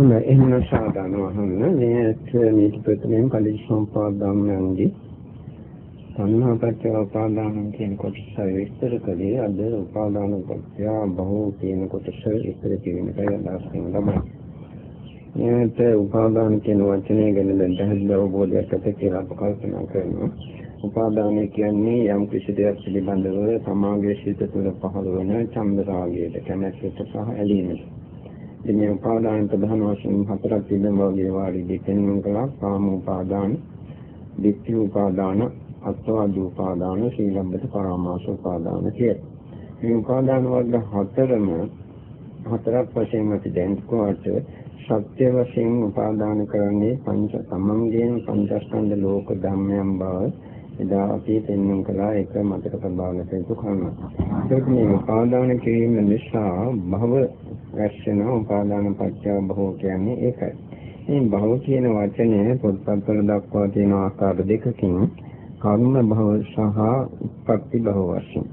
හොඳයි එහෙනම් සාධන වහන්න මේ මේක ප්‍රථමයෙන් පරිසම්පාද ධම්මයන්ගේ සංහාපච්චය උපාදාන කියන කොටස විස්තර කළේ අද උපාදාන කොටය බහුව කියන කොටස විස්තර කිරීමටයි අදහස් කරන ලබන්නේ. මේකට උපාදාන කියන වචනය ගැන දැන් පැහැදිලි අවබෝධයක් ඇති කියලා අප කල්පනා කරනවා. උපාදානය කියන්නේ යම් කිසි දෙයක් පිළිබඳව සමාගයේ සිට තුළ පහළ වන ඡන්ද රාගයට කැමැත්තට සහ ඇලීමට ඉතින් මේ උපාදාන ප්‍රධාන වශයෙන් හතරක් තිබෙනවා වගේ වාරි දෙකෙන් කළා කාම උපාදාන, ditthi උපාදාන, අත්වාද උපාදාන, සීලබ්බත පරාමාස උපාදාන කියලා. මේ උපාදාන වර්ග හතරම හතරක් වශයෙන් අපි දැක්කුවාට සත්‍ය වශයෙන් උපාදාන කරන්නේ පංච සමංගයෙන් පංචස්කන්ධ ලෝක ධම්මයන් බව එදා අපි පෙන්වන්න කළා ඒක මතක තබාගත යුතු කරුණක්. ඒක මේ උපාදාන කිරීම නිසා භව රැස්වෙන උපාදාන පත්‍ය භව කියන්නේ ඒකයි. මේ භව කියන වචනය පොත්පත්වල දක්වා තියෙන ආකාර දෙකකින් කර්ම භව සහ උප්පත්ති භව වශයෙන්.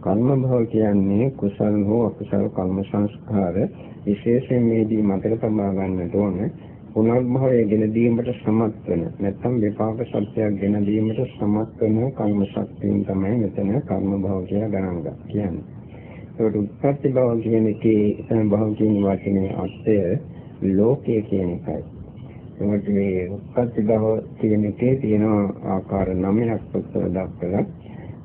කර්ම භව කියන්නේ කුසල හෝ අකුසල කර්ම සංස්කාර විශේෂයෙන් මේදී මතක තබා ගන්නට ඕනේ. පුනර්භවය ගෙන දීමට සමත් වෙන නැත්නම් විපාක සත්‍යයක් ගෙන දීමට සමත් වෙන කර්ම ශක්තියෙන් තමයි මෙතන කර්ම භව කියලා ගණන් ගන්න කියන්නේ. ඒකට උත්පත්ති භව කියන එකේ එතන භව කියන වචනේ අර්ථය ලෝකය කියන එකයි. ඒකට මේ උත්පත්ති භව කියන එකේ තියෙන ආකාර නවයක් පොතේ දක්වලා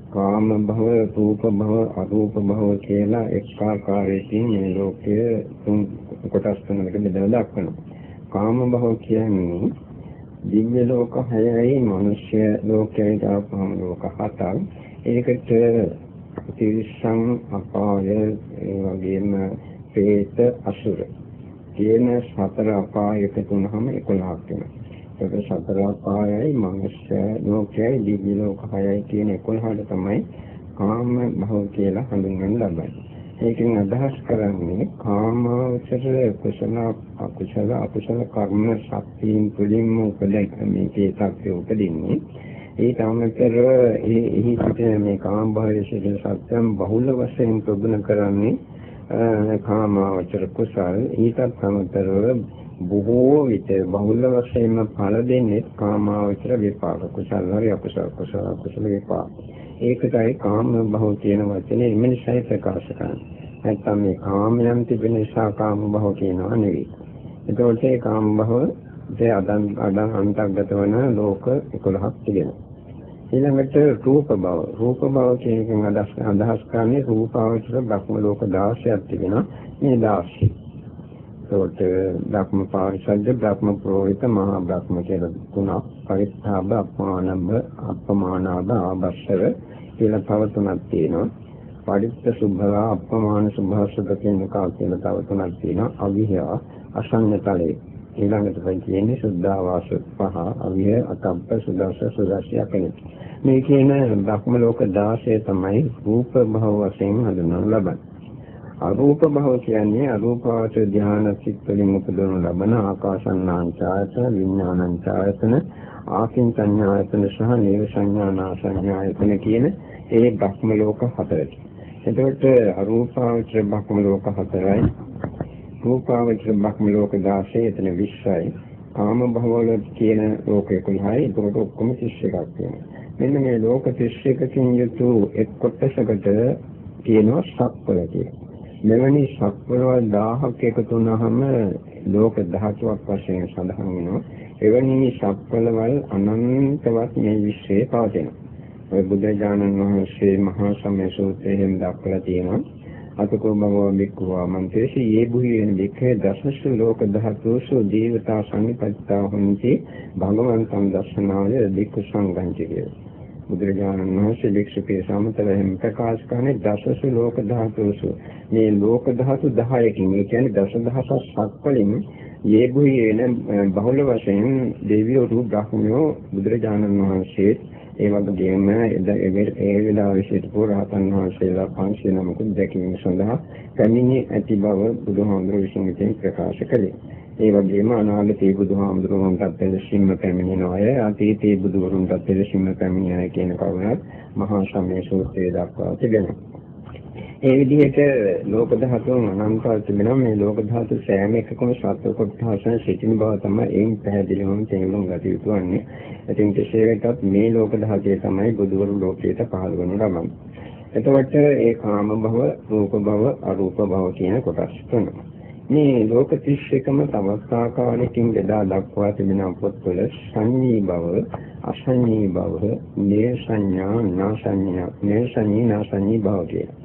කාම භව, රූප භව, අරූප භව කියලා එක් ආකාරයකින් මේ ලෝකය තුන් කොටස් තුනකට බෙදලා දක්වනවා. කාම භව කියන්නේ දිව්‍ය ලෝක 6යි මනුෂ්‍ය ලෝකයයි දාපහම ලෝක 7ක්. ඒකට තිරිසන් අපාය ඒ වගේම പ്രേත අසුර කියන සතර අපාය එකතු වුනහම 11ක් වෙනවා. ඒක සතර අපායයි මනුෂ්‍ය ලෝකයයි දිව්‍ය ලෝක 6යි කියන 11ට තමයි කාම භව කියලා හඳුන්වන්න ලබන්නේ. ඒකෙන් අදහස් කරන්නේ කාමාවචර කුසල අකුසල අකුසල කර්ම ශක්තියින් තුළින්ම උපදින මේකේ තත්ත්වය උපදින්නේ ඒ තමතර ඒ එහි සිට මේ කාම භාවයේ සිට සත්‍යම් බහුල වශයෙන් ප්‍රගුණ කරන්නේ කාමාවචර කුසල ඊටත් සමතරව බොහෝ විට බහුල වශයෙන්ම ඵල දෙන්නේ කාමාවචර විපාක කුසල හරි අකුසල කුසල කුසල විපාක ඒකටයි කාම භව කියන වචනේ මිනිසයි ප්‍රකාශ කරන්නේ. නැත්නම් මේ කාමයන් තිබෙන නිසා කාම භව කියනවා නෙවෙයි. ඒකෝට ඒ කාම භව ඒ අදන් අදන් අන්තර්ගත වන ලෝක 11ක් තිබෙනවා. ඊළඟට රූප භව. රූප භව කියන එකෙන් අදහස් අදහස් කරන්නේ රූපාවචර බ්‍රහ්ම ලෝක 16ක් තිබෙනවා. මේ 16. ඒකට බ්‍රහ්ම පාරිසද්ද බ්‍රහ්ම ප්‍රෝහිත මහා බ්‍රහ්ම කියලා තුනක් පරිත්තාබ අපමානබ අපමානාබ ආබස්සව කියලා තව තුනක් තියෙනවා පරිත්ත සුභවා අපමාන සුභාසුද කියන කා කියලා තව තුනක් තියෙනවා අවිහා අසංයතලේ ඊළඟට තියෙන්නේ සුද්ධාවාස පහ අවිහ අකම්ප සුදස්ස සුදස්සිය කෙනෙක් මේ කියන බ්‍රහ්ම ලෝක 16 තමයි රූප භව වශයෙන් හඳුන්වනු ලබන්නේ අරූප භව කියන්නේ අරූපාවචර ධානය සිත් වලින් උපදවන ලබන ආකාසන්නාංචායතන විඥානංචායතන ආකින් සංඥායතන සහ නේව සංඥානා සංඥායතන කියන ඒ භක්ම ලෝක හතරයි. එතකොට අරූපාවචර භක්ම ලෝක හතරයි. රූපාවචර භක්ම ලෝක 16 එතන 20යි. කාම භවවල කියන ලෝක 11යි. ඒකට ඔක්කොම 31ක් තියෙනවා. මෙන්න මේ ලෝක 31කින් යුතු එක් කොටසකට කියනවා සක්වල කියලා. මෙවැනි සක්වලවල් 1000ක් එකතු වුණාම ලෝක ධාතුවක් වශයෙන් සඳහන් වෙනවා. එවැනි සක්වලවල් අනන්තවත් මේ විශ්වයේ පවතිනවා. ඔය බුදුජානන් වහන්සේ මහා සම්මේ සූත්‍රයෙන් දක්වලා තියෙනවා. අතකෝ භගවා බික්ඛවා මන්තේසි යේ බුහියෙන් බික්ඛේ දසසු ලෝක ධාතුසු ජීවතා සංනිපත්තා හොන්ති භගවන්තං දර්ශනාය බික්ඛු සංඝං කියලා. බුදුරජාණන් වහන්සේ වික්ෂුපේ සමතලයෙන් ප්‍රකාශ කරන්නේ දසසු ලෝක ධාතුසු. මේ ලෝක ධාතු 10කින් ඒ කියන්නේ දසදහසක් සක්වලින් යෙබුහි වෙන බහුල වශයෙන් දෙවියෝ රු බ්‍රහ්මයෝ බුදුරජාණන් වහන්සේ ඒ වගේම ඒ වෙලාවේ සිටපු රහතන් වහන්සේලා 500 නමකුත් දැකීම සඳහා පැමිණි ඇති බව බුදුහාමුදුරුවෝ විසින් ප්‍රකාශ කළේ ඒ වගේම අනාගතයේ බුදුහාමුදුරුවන්ටත් එලෙසින්ම පැමිණෙන අය අතීතයේ බුදුවරුන්ටත් එලෙසින්ම පැමිණෙන කියන කරුණත් මහා සම්මේ සූත්‍රයේ දක්වා තිබෙනවා. ඒ විදිහට ලෝක ධාතුන් අනන්තව තිබෙනවා මේ ලෝක ධාතු සෑම එකකම සත්ව කොටසෙන් සිටින බව තමයි එයින් පැහැදිලිවම තේරුම් ගත යුතු වන්නේ. ඉතින් කෙසේකටත් මේ ලෝක ධාතයේ තමයි බුදුවරු ලෝකයට පහළ වනු ලබන්නේ. එතකොට ඒ කාම භව, රූප භව, අරූප භව කියන කොටස් තුනක්. මේ ලෝක 31ම තවත් ආකාරයකින් බෙදා දක්වා තිබෙන පොත්වල සංඤී බව, අසංඤී බව, නේ සංඥා, නා සංඥා, නේ සංඤී, නා සංඤී බව කියලා.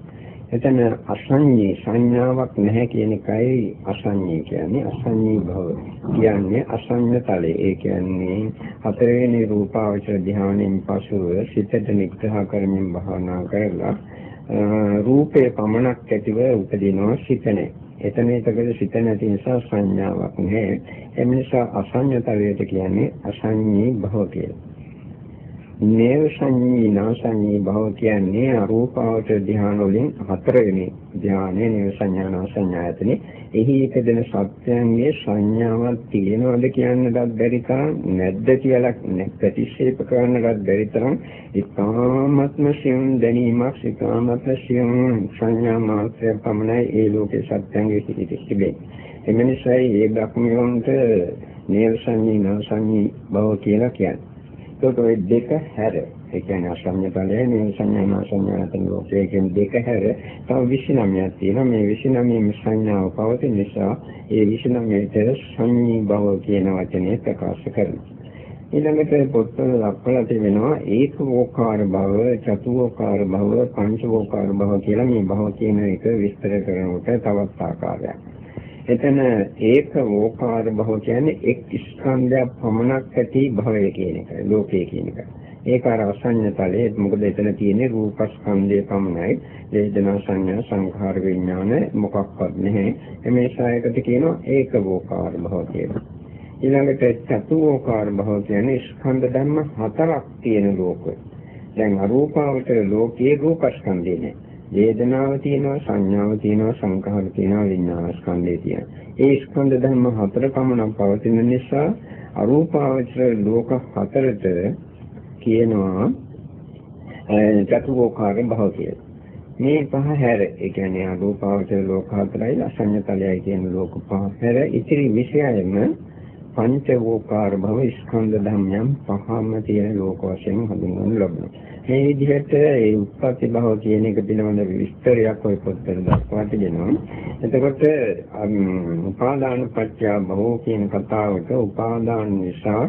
එතන අසංඤී සංඥාවක් නැහැ කියන එකයි අසංඤී කියන්නේ අසංඤී භව කියන්නේ අසංඤ තලයේ ඒ කියන්නේ හතරවෙනි රූපාවචර ධානයෙන් පසුව සිතට නිග්‍රහ කරමින් භාවනා කරලා රූපේ පමණක් ඇතිව උපදිනවා සිතනේ එතන ඒකද සිත නැති නිසා සංඥාවක් නැහැ. ඒ නිසා අසඤ්ඤතවයට කියන්නේ අසඤ්ඤී භව කියලා. නේව සංඤී නාසඤ්ඤී භව කියන්නේ අරූපාවචර ධ්‍යාන වලින් හතරවෙනි ධ්‍යානයේ නේව සංඥා සංඥායතනෙ එහි එකදෙන සත්‍යයන්ගේ සංඥාවක් තියෙනවද කියන්නටත් බැරි තරම් නැද්ද කියලා ප්‍රතික්ෂේප කරන්නටත් බැරි තරම් ඉතාමත්ම සියුම් දැනීමක් ඉතාමත්ම සියුම් සංඥා මාත්‍රය පමණයි ඒ ලෝකේ සත්‍යයන්ගේ පිටිතිබෙන්නේ එම නිසායි ඒ ධර්මයන්ට නේව සංඤී නාසඤ්ඤී භව කියලා කියන්නේ. ඒකට ওই දෙක හැර. ඒ කියන්නේ අසඤ්ඤ ඵලය මේ සංඥා සංඥාතන ලෝකයේ. කියන දෙක හැර. තව 29ක් තියෙනවා. මේ 29 සංඥාව පවතින නිසා ඒ 29ට සංඤී භව කියන වචනේ ප්‍රකාශ කරනවා. ඊළඟට පොත්වල ලක්වලා තිබෙනවා ඒකෝකාර භව, චතුෝකාර භව, පංචෝකාර භව කියලා මේ භව කියන එක විස්තර කරනකොට තවත් ආකාරයක්. එතන ඒක ඕකාර භව කියන්නේ එක් ස්කන්ධයක් පමණක් ඇති භවය කියන එක ලෝකයේ කියන එක. ඒක අර අසඤ්ඤ තලයේ මොකද එතන තියෙන්නේ රූපස්කන්ධය පමණයි. වේදනා සංඥා සංඛාර විඥාන මොකක්වත් නැහැ. මේ ශායකට කියනවා ඒක ඕකාර භව කියලා. ඊළඟට චතුෝකාර භව කියන්නේ ස්කන්ධ ධර්ම හතරක් තියෙන ලෝකය. දැන් අරූපාවචර ලෝකයේ රූපස්කන්ධය නෑ. වේදනාව තියෙනවා සංඥාව තියෙනවා සංඛාර තියෙනවා විඥාන ස්කන්ධය තියෙනවා. ඒ ස්කන්ධ ධර්ම හතර පමණක් පවතින නිසා අරූපාවචර ලෝක හතරට කියනවා චතුෝකාර භව කියලා. මේ පහ හැර ඒ කියන්නේ අරූපාවචර ලෝක හතරයි අසඤ්ඤතලයයි කියන ලෝක පහ හැර ඉතිරි විෂයයම පංචවෝකාර භව ස්කන්ධ ධර්මයන් පහම තියෙන ලෝක වශයෙන් හඳුන්වනු ලබනවා. මේ විදිහට ඒ උත්පත්ති භව කියන එක පිළිබඳ විස්තරයක් ওই පොත්වල දක්වා තිබෙනවා. එතකොට උපාදාන පත්‍ය භව කියන කතාවට උපාදාන නිසා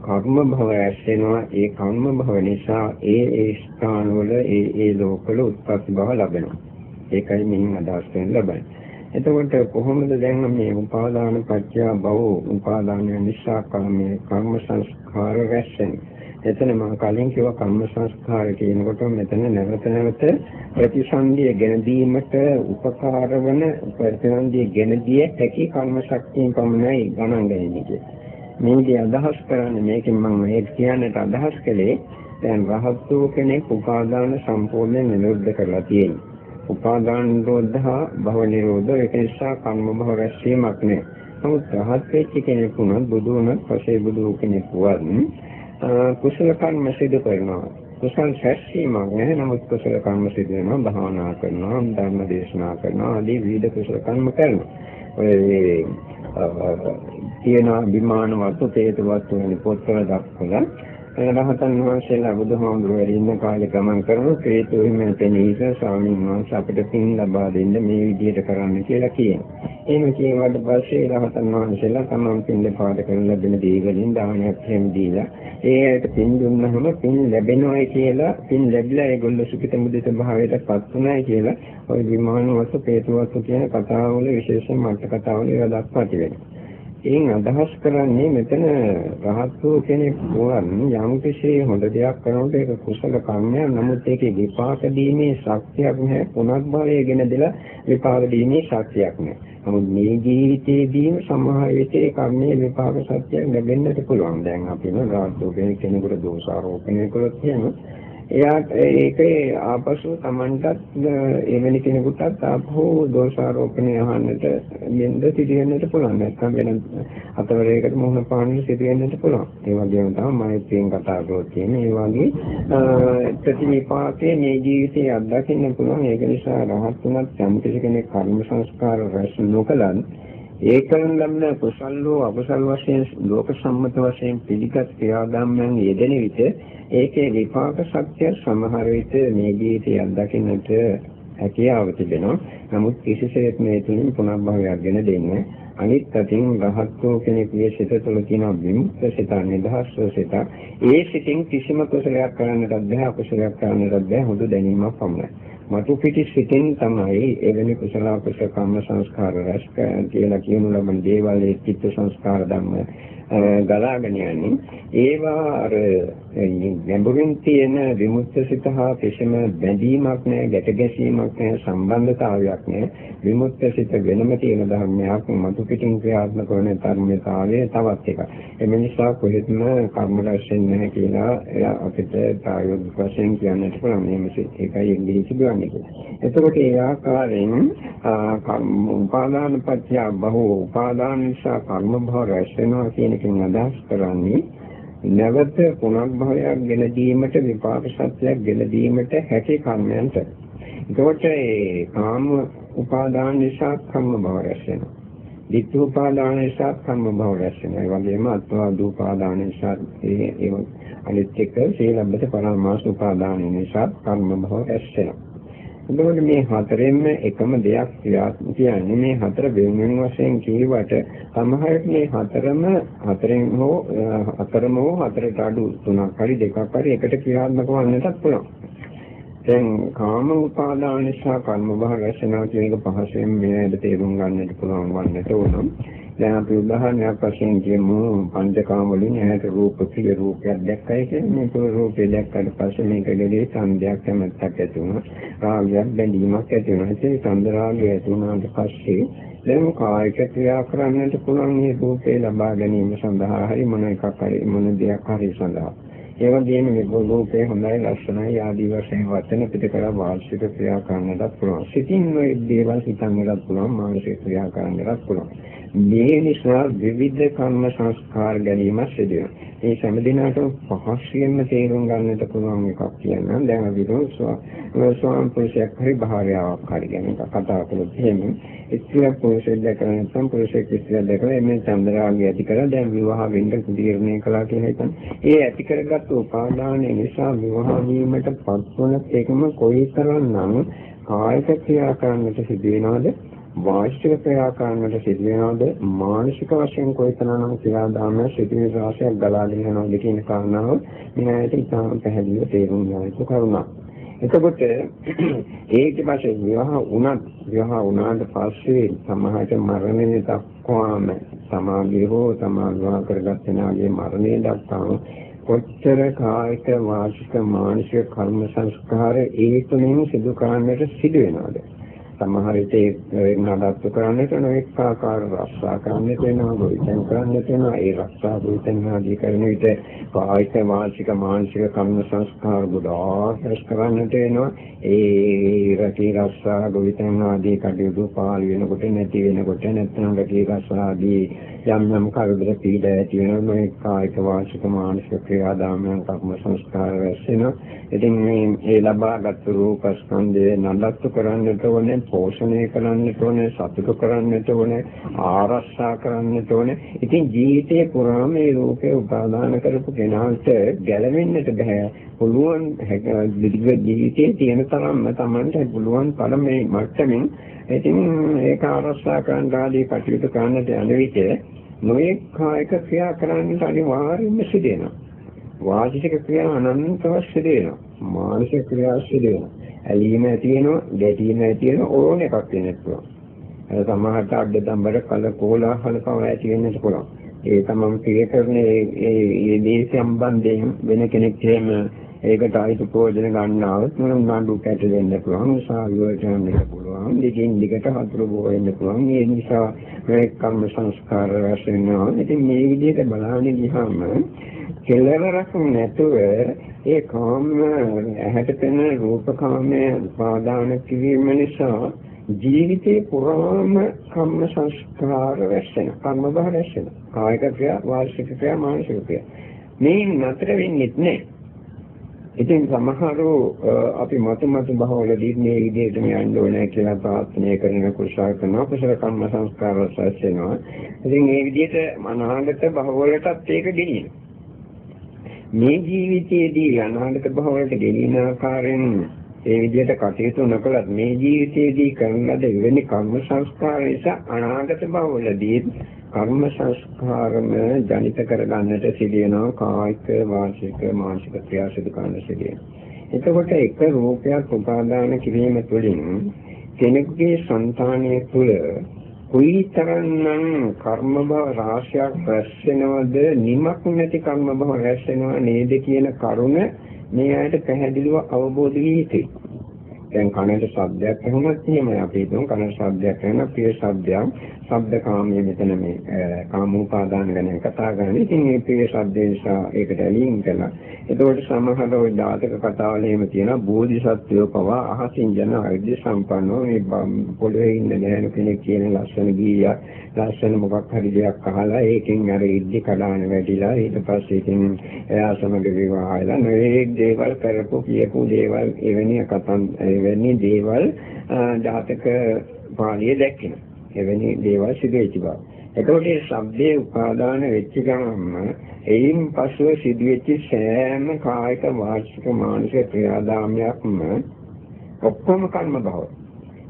කර්ම භව ඇසෙනවා ඒ කර්ම භව නිසා ඒ ඒ ස්ථානවල ඒ ඒ ලෝකවල උත්පත්ති භව ලැබෙනවා. ඒකයි මෙහින් අදහස් වෙන ලබන්නේ. එතකොට කොහොමද දැන් මේ උපාදාන පත්‍ය භව උපාදාන නිසා කර්ම කර්ම සංස්කාර රැස්ෙන්නේ එතන මම කලින් කිව්ව කම්ම සංස්කාර කියනකොට මෙතන නැවත නැවත ප්‍රතිසන්දිය ගෙන දීමට උපකාර වන ප්‍රතිසන්දිය ගෙන දිය හැකි කර්ම ශක්තිය පමණයි ගණන් ගන්නේ මේකේ අදහස් කරන්නේ මේකෙන් මම ඒක කියන්නට අදහස් කළේ දැන් රහත් වූ කෙනෙක් උපාදාන සම්පූර්ණයෙන් නිරුද්ධ කරලා තියෙනවා. උපාදාන නිරෝධහ භව නිරෝධ ඒක නිසා කම්ම භව රැස්වීමක් නෑ. නමුත් රහත් වෙච්ච කෙනෙක් වුණත් බුදු වුණත් පසේ බුදු කෙනෙක් වුණත් කුසල කර්ම සිදු කරනවා. කුසල් සැසීමක් නැහැ නමුත් කුසල කර්ම සිදු වෙනවා භාවනා කරනවා ධර්ම දේශනා කරනවා ආදී විවිධ කුසල කර්ම කරනවා. ඔය තියෙන විමාන වස්තු තේත වස්තු වෙන පොත්වල දක්වලා රහතන් වහන්සේලා බුදුහාමුදුරුවෝ ඉන්න කාලේ ගමන් කරන හේතු හිමෙන් තෙනීස ස්වාමීන් වහන්සේ අපිට පින් ලබා දෙන්න මේ විදිහට කරන්න කියලා කියනවා. එහෙම කියනවාට පස්සේ රහතන් වහන්සේලා තමන් පින් දෙපාඩ කරන ලැබෙන දේ වලින් දානයක් හැම දීලා ඒ ඇයට පින් දුන්නහම පින් ලැබෙනවායි කියලා පින් ලැබිලා ඒගොල්ලෝ සුඛිත මුදිත භාවයට පත් වුණායි කියලා ওই විමාන වස්තු හේතු වස්තු කියන කතාවල විශේෂයෙන් මට කතාවල ඒවා දක්වා තිබෙනවා. එයින් අදහස් කරන්නේ මෙතන රහත් වූ කෙනෙක් වුණත් යම් කිසි හොඳ දෙයක් කරනකොට ඒක කුසල කර්මයක්. නමුත් ඒකේ විපාක දීමේ ශක්තියක් නැහැ. පුනක් භවයේගෙන දෙලා විපාක දීමේ ශක්තියක් නැහැ. නමුත් මේ ජීවිතයේදීම සමහර විට ඒ කර්මයේ විපාක සත්‍යයක් ලැබෙන්නට පුළුවන්. දැන් අපි නෝ රාජ්‍ය කෙනෙකුට දෝෂාරෝපණය කළොත් එහෙම එයාට ඒකේ ආපසු Tamanටත් එවැනි කෙනෙකුටත් ආපහු දෝෂාරෝපණය අහන්නට යෙන්ද සිටින්නට පුළුවන්. නැත්නම් වෙන අතවරයකට මුහුණ පාන්න සිටින්නට පුළුවන්. ඒ වගේම තමයි මෛත්‍රියෙන් කතා කරලා තියෙන්නේ. ඒ වගේ ප්‍රතිවිපාකයේ මේ ජීවිතයේ අත්දකින්න පුළුවන්. ඒක නිසා රහත් වුණත් යම් කෙනෙක් කර්ම සංස්කාර රැස් නොකලත් ඒකෙන් ලැබෙන කුසල් හෝ අකුසල් වශයෙන් ලෝක සම්මත වශයෙන් පිළිගත් ක්‍රියාදාමයන් යෙදෙන විට ඒකේ විපාක සත්‍ය සමහර විට මේ ජීවිතය අත්දකින්නට හැකියාව තිබෙනවා. නමුත් කිසිසේත් මේ තුලින් පුනර්භවයක් ගෙන දෙන්නේ අනිත් අතින් රහත්ෝ කෙනෙකුගේ සිත තුළ තියෙන විමුක්ත සිත නිදහස් සිත ඒ සිතින් කිසිම කුසලයක් කරන්නට බැහැ අකුසලයක් කරන්නට බැහැ හුදු දැනීමක් පමණයි. මතු පිටි සිතින් තමයි එවැනි කුසල කුසල කම්ම සංස්කාර රැස් කියලා කියනු ලබන දේවල් ඒ චිත්ත සංස්කාර ධම්ම ගලාගෙන යන්නේ. ඒවා අර ගැඹුරින් තියෙන විමුක්ත සිත හා කිසිම බැඳීමක් නැහැ ගැට ගැසීමක් නැහැ සම්බන්ධතාවයක් නැහැ. විමුක්ත සිත වෙනම තියෙන ධර්මයක් මතු පිටින් ක්‍රියාත්මක වන ධර්මතාවය තවත් එකක්. එම නිසා කොහෙත්ම කර්ම රැස්ෙන්නේ නැහැ කියලා අපිට ප්‍රායෝගික වශයෙන් කියන්නට පුළුවන්. මේ ඒකයි ඉංග්‍රීසි කියන්නේ කියලා. එතකොට ඒ ආකාරයෙන් කර්ම උපාදාන පත්‍ය බහුව උපාදාන නිසා කර්ම භව රැස් වෙනවා කියන එකෙන් අදහස් කරන්නේ නැවත පුනර්භවයක් ගෙන දීමට විපාක සත්‍යයක් ගෙන දීමට හැකි කර්මයන්ට. ඒකට ඒ කාම උපාදාන නිසා කර්ම භව රැස් වෙනවා. ditth උපාදාන නිසා කර්ම භව රැස් වෙනවා. ඒ වගේම අත්වාද උපාදාන නිසා ඒ ඒ අනිත් එක සීලබ්බත පරමාස උපාදාන නිසා කර්ම භව රැස් වෙනවා. එතකොට මේ හතරෙන්ම එකම දෙයක් කියන්නේ මේ හතර වෙන වෙන වශයෙන් කියවට සමහරට මේ හතරම හතරෙන් හෝ හතරම හෝ හතරට අඩු තුනක් හරි දෙකක් හරි එකට ක්‍රියාත්මක වන්නටත් පුළුවන්. දැන් කාම උපාදාන නිසා කර්ම බහ රැසෙනවා කියන එක පහසෙන් මේකට තේරුම් ගන්නට පුළුවන් වන්නට ඕන. දැන් අපි උදාහරණයක් වශයෙන් කියමු. පංචකාම වලින් ඇහැට රූප ප්‍රිය රූපයක් දැක්කයි කියන්නේ. මේ රූපේ දැක්කට පස්සේ මේක දෙලේ සංදයක් කැමැත්තක් ඇති වුණා. රාගයක් බැඳීමක් ඇති වුණා. ඒ සංද රාගය ඇති වුණාට පස්සේ දැන් කායික ක්‍රියා කරන්නට පුළුවන් මේ රූපේ ලබා ගැනීම සඳහා හරි මොන එකක් හරි මොන දෙයක් හරි සඳහා. ඒ වගේම මේ රූපේ හොඳයි ලස්සනයි ආදී වශයෙන් වචන පිට කර වාචික ක්‍රියා කරන්නටත් පුළුවන්. සිතින් මේ දේවල් හිතන්නටත් පුළුවන් මානසික ක්‍රියා කරන්නටත් පුළුවන්. මේ නිසා විවිධ කර්ම සංස්කාර ගැනීම සිදු වෙනවා. මේ හැම දිනකටම පහසුවෙන්ම තේරුම් ගන්නට පුළුවන් එකක් කියනවා. දැන් අපි ස්වාම පුරුෂයෙක් හරි භාර්යාවක් හරි ගැන කතා කළොත් එහෙම ස්ත්‍රී පුරුෂයෙක් දැකලා නැත්නම් පුරුෂයෙක් ස්ත්‍රිය දැකලා එමේ චන්ද්‍රාගය ඇති කරලා දැන් විවාහ වෙන්න තීරණය කළා කියලා හිතන්නේ. ඒ ඇති කරගත් උපාදානය නිසා විවාහ වීමට පත්වන එකම කොයිතරම්නම් කායික ක්‍රියා කරන්නට සිදු වෙනවද? වාචික ක්‍රියාකාරණයට සිදු වෙනවද මානසික වශයෙන් කොයිතරම්නම් ක්‍රියාදාම සිදුවේ රාශියක් ගලාගෙන යනවද කියන කාරණාව මේ ඇයිට ඉතාම පැහැදිලිව තේරුම් ගන්න යුතු කරුණක්. එතකොට ඒක පස්සේ විවාහ වුණත් විවාහ වුණාට පස්සේ සමාජ මරණය දක්වාම සමාජය හෝ සමාජවා කරගත් වෙනාගේ මරණය දක්වාම කොච්චර කායික වාචික මානසික කර්ම සංස්කාර ඒ තුනෙන් සිදු කරන්නට සිදු වෙනවද සමහර විට ඒ නඩත්තු කරන්නට නොඑක ආකාර රක්ෂා කරන්නට වෙනවා ගොවිතැන් කරන්නට වෙනවා ඒ රක්ෂා ගොවිතැන් ආදී කරන විට කායික මානසික මානසික කර්ම සංස්කාර ගොඩාක් රැස් කරන්නට වෙනවා ඒ රටේ රක්ෂා ගොවිතැන් ආදී කටයුතු පාළු වෙනකොට නැති වෙනකොට නැත්නම් රටේ රක්ෂා ආදී යම් යම් කරදර පීඩා ඇති වෙනවා මේ කායික වාචික මානසික ක්‍රියාදාමයන් කර්ම සංස්කාර රැස් වෙනවා ඉතින් මේ ඒ ලබාගත් රූප ස්කන්ධය නඩත්තු කරන්නට ඕනේ පෝෂණය කරන්නට ඕනේ, සතුට කරන්නට ඕනේ, ආරක්ෂා කරන්නට ඕනේ. ඉතින් ජීවිතේ පුරාම මේ රූපේ උපාදාන කරපු කෙනාට ගැලවෙන්නට බෑ. පුළුවන් ජීවිතයේ තියෙන තරම්ම Tamanට පුළුවන් පළමේ මට්ටමින් ඉතින් ඒක ආරක්ෂා කරන්න ආදී කටයුතු කරන්නට යන විට නොයෙක් කායික ක්‍රියා කරන්නට අනිවාර්යයෙන්ම සිදෙනවා. වාචික ක්‍රියා අනන්තව සිදෙනවා. මානසික ක්‍රියා සිදෙනවා. ඇලීම ඇති වෙනවා, ගැටීම ඇති වෙනවා ඕන එකක් වෙන්න පුළුවන්. අර සමහරට අඩ දම්බර කල කෝලාහල පව ඇති වෙන්නත් පුළුවන්. ඒ තමම ප්‍රිය කරන ඒ ඒ දේ සම්බන්ධයෙන් වෙන කෙනෙක් එහෙම ඒකට ආයිතු ප්‍රයෝජන ගන්නවොත් මොන නඩු කැට දෙන්න පුළුවන් සාවිවට යන්න පුළුවන් දෙකින් දිගට හතුරු බෝ වෙන්න පුළුවන්. ඒ නිසා මේ කර්ම සංස්කාර රැස් වෙනවා. ඉතින් මේ විදිහට බලන්නේ ගියාම කෙලවරක් නැතුව ඒ කාම ඇහැට පෙනෙන රූප කාමයේ උපාදාන කිරීම නිසා ජීවිතේ පුරාම කම්ම සංස්කාර රැස්වෙන කර්ම බහ රැස්වෙන කායික ක්‍රියා වාචික ක්‍රියා මානසික ක්‍රියා. මේ නතර වෙන්නේ නැහැ ඉතින් සමහරව අපි මතු මතු බහවලදී මේ විදිහටම යන්න ඕනේ කියලා ප්‍රාර්ථනා කරන කුසල කරන කුසල කර්ම සංස්කාර රැස් වෙනවා. ඉතින් මේ විදිහට අනාගත බහවලටත් ඒක ගෙනියනවා. මේ ජීවිතයේදී අනාගත භවවලට ගෙනියන ආකාරයෙන් ඒ විදිහට කටයුතු නොකලත් මේ ජීවිතයේදී කරන ලද එවැනි කර්ම සංස්කාර නිසා අනාගත භවවලදී කර්ම සංස්කාරම ජනිත කරගන්නට සිදුවෙනවා කායික වාචික මානසික ක්‍රියා සිදු කරන සිදුවෙනවා. එතකොට එක රූපයක් උපාදාන කිරීම තුළින් කෙනෙකුගේ సంతානය තුළ කුයිතරන්නම් කර්ම භව රාශියක් රැස් වෙනවද නිමක් නැති කර්ම භව රැස් වෙනව නේද කියන කරුණ මේ ඇයට පැහැදිලිව අවබෝධ වී යුතුයි. දැන් කනට ශබ්දයක් ඇහුනොත් එහෙමයි අපි හිතමු කනට ශබ්දයක් ඇහෙන ප්‍රිය ශබ්දයක් ශබ්ද කාමයේ මෙතන මේ කාම උපාදාන ගැන කතා කරන්නේ. ඉතින් මේ ප්‍රිය ශබ්දේ නිසා ඒකට ඇලීම් කළා. එතකොට සමහර ওই දාතක කතාවල එහෙම තියෙනවා බෝධිසත්වයෝ පවා අහසින් යන අවිද්‍ය සම්පන්නව මේ පොළවේ ඉන්න දැන කෙනෙක් කියන ලස්සන ගීයක් ලස්සන මොකක් හරි දෙයක් අහලා ඒකෙන් අර ඉද්දි කඩාන වැටිලා ඊට පස්සේ ඉතින් එයා සමග විවාහයලා මේ දේවල් කරපු කියපු දේවල් එවැනි කතන් එවැනි දේවල් දාතක පාළියේ දැක්කෙනවා. එවැනි දේවල් සිදු වෙච්ච බව. එතකොට මේ ශබ්දයේ උපාදාන වෙච්ච ගමන්ම එයින් පසුව සිදුවෙච්ච සෑම කායික වාචික මානසික ක්‍රියාදාමයක්ම ඔක්කොම කර්ම භව.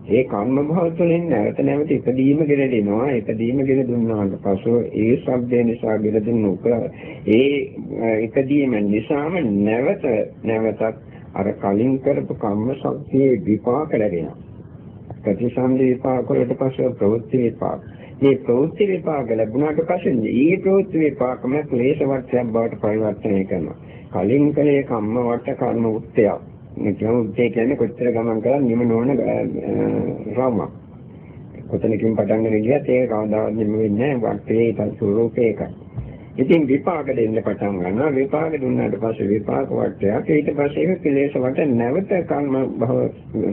ඒ කර්ම භව තුළින් නැවත නැවත ඉදීම ගෙරෙනවා. ඉදීම ගෙර දුන්නාට පසුව ඒ ශබ්දේ නිසා ගෙර දුන්න උප ඒ ඉදීම නිසාම නැවත නැවතත් අර කලින් කරපු කර්ම ශක්තියේ විපාක ලැබෙනවා. ප්‍රතිසන්දි විපාක වලට පස්සේ ප්‍රවෘත්ති විපාක. මේ ප්‍රවෘත්ති විපාක ලැබුණාට පස්සේ ඊ ප්‍රවෘත්ති විපාකම ක්ලේශ වර්ගයක් බවට පරිවර්තනය කරනවා. කලින් කලේ කම්ම වට කර්ම උත්තයක්. මේ කියන උත්තේ කියන්නේ කොච්චර ගමන් කරලා නිම නොවන රාමක්. කොතනකින් පටන් ගන්න ගියත් ඒක කවදාවත් නිම වෙන්නේ නැහැ. වර්තේ ස්වරූපේ එකයි. ඉතින් විපාක දෙන්න පටන් ගන්නවා. විපාක දුන්නාට පස්සේ විපාක වටයක්. ඊට පස්සේ ඒක කෙලෙස් වට නැවත කර්ම භව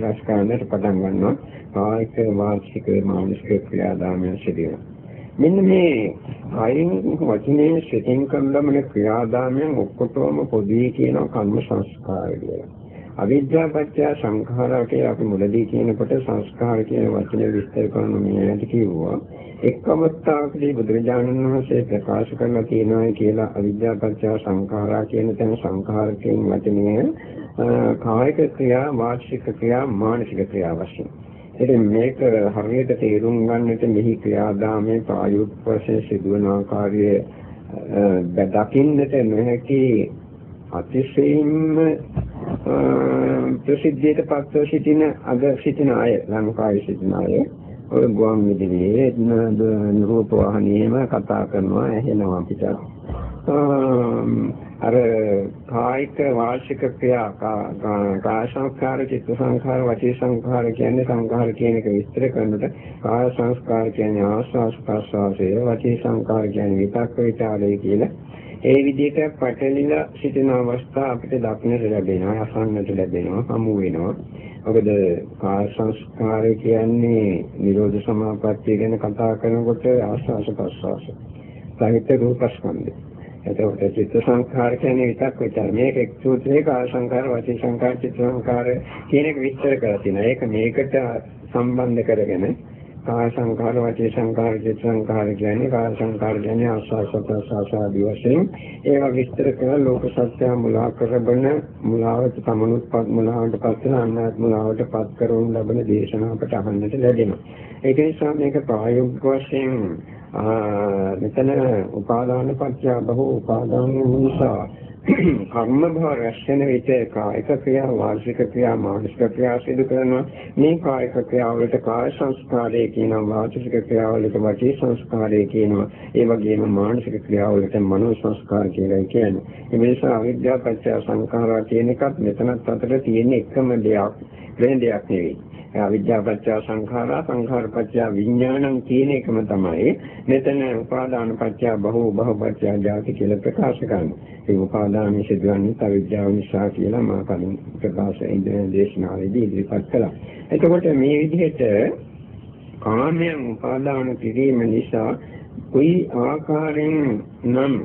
රස කරන්නට පටන් ගන්නවා. කායික වාචික මානසික ක්‍රියාදාමයන් සිදුවෙනවා. මෙන්න මේ කයින් වචනේ සිතින් කරන ලබන ක්‍රියාදාමයන් ඔක්කොටම පොදුයි කියන කර්ම සංස්කාරය කියලා. අවිද්‍යා පත්‍ය සංඛාරා කියලා අපි මුලදී කියනකොට සංස්කාර කියන වචනේ විස්තර කරන මේකට කිව්වා. එක් අවස්ථාවකදී බුදුරජාණන් වහන්සේ ප්‍රකාශ කරලා තියෙනවා කියලා අවිද්‍යා පත්‍ය සංඛාරා කියන තැන සංඛාරකයෙන් වචනය කායික ක්‍රියා වාචික ක්‍රියා මානසික ක්‍රියා වශයෙන්. ඉතින් මේක හරියට තේරුම් ගන්නට මෙහි ක්‍රියාදාමයේ ප්‍රායෝගික වශයෙන් සිදුවන ආකාරය දකින්නට නොහැකි අතිශයින්ම ප්‍රසිද්ධියට පත්ව සිටින අද සිටින අය ලංකාවේ සිටින අය ඔය ගුවන් විදුලියේ රූප වාහනේම කතා කරනවා ඇහෙනවා අපිට අර කායික වාචික ක්‍රියා කාය සංස්කාර චිත්ත සංස්කාර වචී සංස්කාර කියන්නේ සංස්කාර කියන එක විස්තර කරනකොට කාය සංස්කාර කියන්නේ ආස්වාස් ප්‍රස්වාසය වචී සංස්කාර කියන්නේ විතක්ක විචාරය කියලා ඒ විදිහට පැටලිලා සිටින අවස්ථා අපිට දක්නට ලැබෙනවා අසන්නට ලැබෙනවා හමු වෙනවා. මොකද කාය සංස්කාරය කියන්නේ නිරෝධ සමාපත්තිය ගැන කතා කරනකොට ආස්වාස ප්‍රස්වාස සාහිත්‍ය රූපස්කන්ධය එතකොට චිත්ත සංඛාර කියන්නේ විතක් විතර. මේක එක් සූත්‍රයේ කාය සංඛාර වචී සංඛාර චිත්ත සංඛාර කියන එක විස්තර කරලා තියෙනවා. ඒක මේකට සම්බන්ධ කරගෙන කාය සංකාර වචී සංකාර චිත්ත සංකාර කියන්නේ කාය සංකාර කියන්නේ ආස්වාස ප්‍රසආස ආදී වශයෙන් ඒවා විස්තර කරලා ලෝක සත්‍ය මුලා කරබන මුලාවට සමනුත්පත් මුලාවට පත් වෙන අන්නාත් මුලාවට පත් කරවන ලබන දේශනා අපට අහන්නට ලැබෙනවා. ඒක නිසා මේක ප්‍රායෝගික වශයෙන් මෙතන උපාදාන පත්‍ය බහුව උපාදාන නිසා කර්ම භව රැස් වෙන විට කායික ක්‍රියා වාචික ක්‍රියා මානසික ක්‍රියා සිදු කරනවා. මේ කායික ක්‍රියාවලට කාය සංස්කාරය කියනවා වාචික ක්‍රියාවලට වාචික සංස්කාරය කියනවා. ඒ වගේම මානසික ක්‍රියාවලට මනෝ සංස්කාර කියලා කියනවා ඒ නිසා අවිද්‍යාව පත්‍ය සංඛාරා කියන එකත් මෙතනත් අතර තියෙන එකම දෙයක්. වෙන දෙයක් නෙවෙයි අවිද්‍යාව පත්‍ය සංඛාරා සංඛාර පත්‍ය විඥානං කියන එකම තමයි මෙතන උපාදාන පත්‍ය බහුව බහුව පත්‍ය ජාති කියලා ප්‍රකාශ කරන්නේ. ඒ උපාදාන සිදුවන්නේ අවිද්‍යාව නිසා කියලා මා කලින් ප්‍රකාශ ඉදිරියේ දේශනාවේදී ඉදිරිපත් කළා. එතකොට මේ විදිහට කාමයන් උපාදාන කිරීම නිසා කොයි ආකාරයෙන් නම්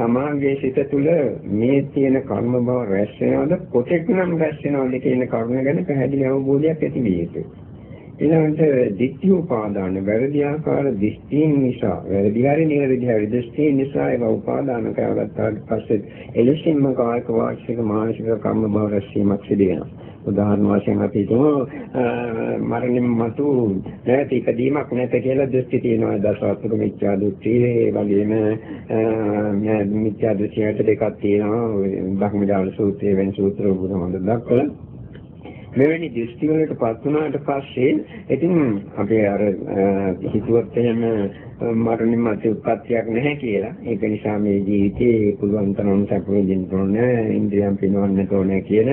සමාගයේ සිත තුළ මේ තියෙන කර්ම බව රැස් වෙනවද කොටෙක් නම් රැස් වෙනවද කියන කරුණ ගැන පැහැදිලි අවබෝධයක් ඇති විය යුතුයි. ඊළඟට ditthi උපාදාන වැරදි ආකාර දෘෂ්ටීන් නිසා වැරදි හරි නිවැරදි හරි දෘෂ්ටීන් නිසා ඒක උපාදාන කරගත්තාට පස්සේ එලෙසින්ම කායික වාචික මානසික කර්ම බව රැස් වීමක් සිදු වෙනවා. උදාහරණ වශයෙන් අපි හිතමු මරණින් මතු නැති ඉදීමක් නැත කියලා දෘෂ්ටි තියෙනවා. දසවතුක මිත්‍යා දෘෂ්ටි ඒ වගේම මිත්‍යා දෘෂ්ටියට දෙකක් තියෙනවා. බ්‍රහ්මජාල සූත්‍රයේ වෙන සූත්‍ර බුදුහමඳ දක්වලා. මෙවැනි දෘෂ්ටි වලට පත් වුණාට පස්සේ ඉතින් අපි අර හිතුවත් එහෙම මරණින් මතු උත්පත්තියක් නැහැ කියලා. ඒක නිසා මේ ජීවිතේ පුළුවන් තරම් සැප විඳින්න ඕනේ, ඉන්ද්‍රියම් පිනවන්නට ඕනේ කියන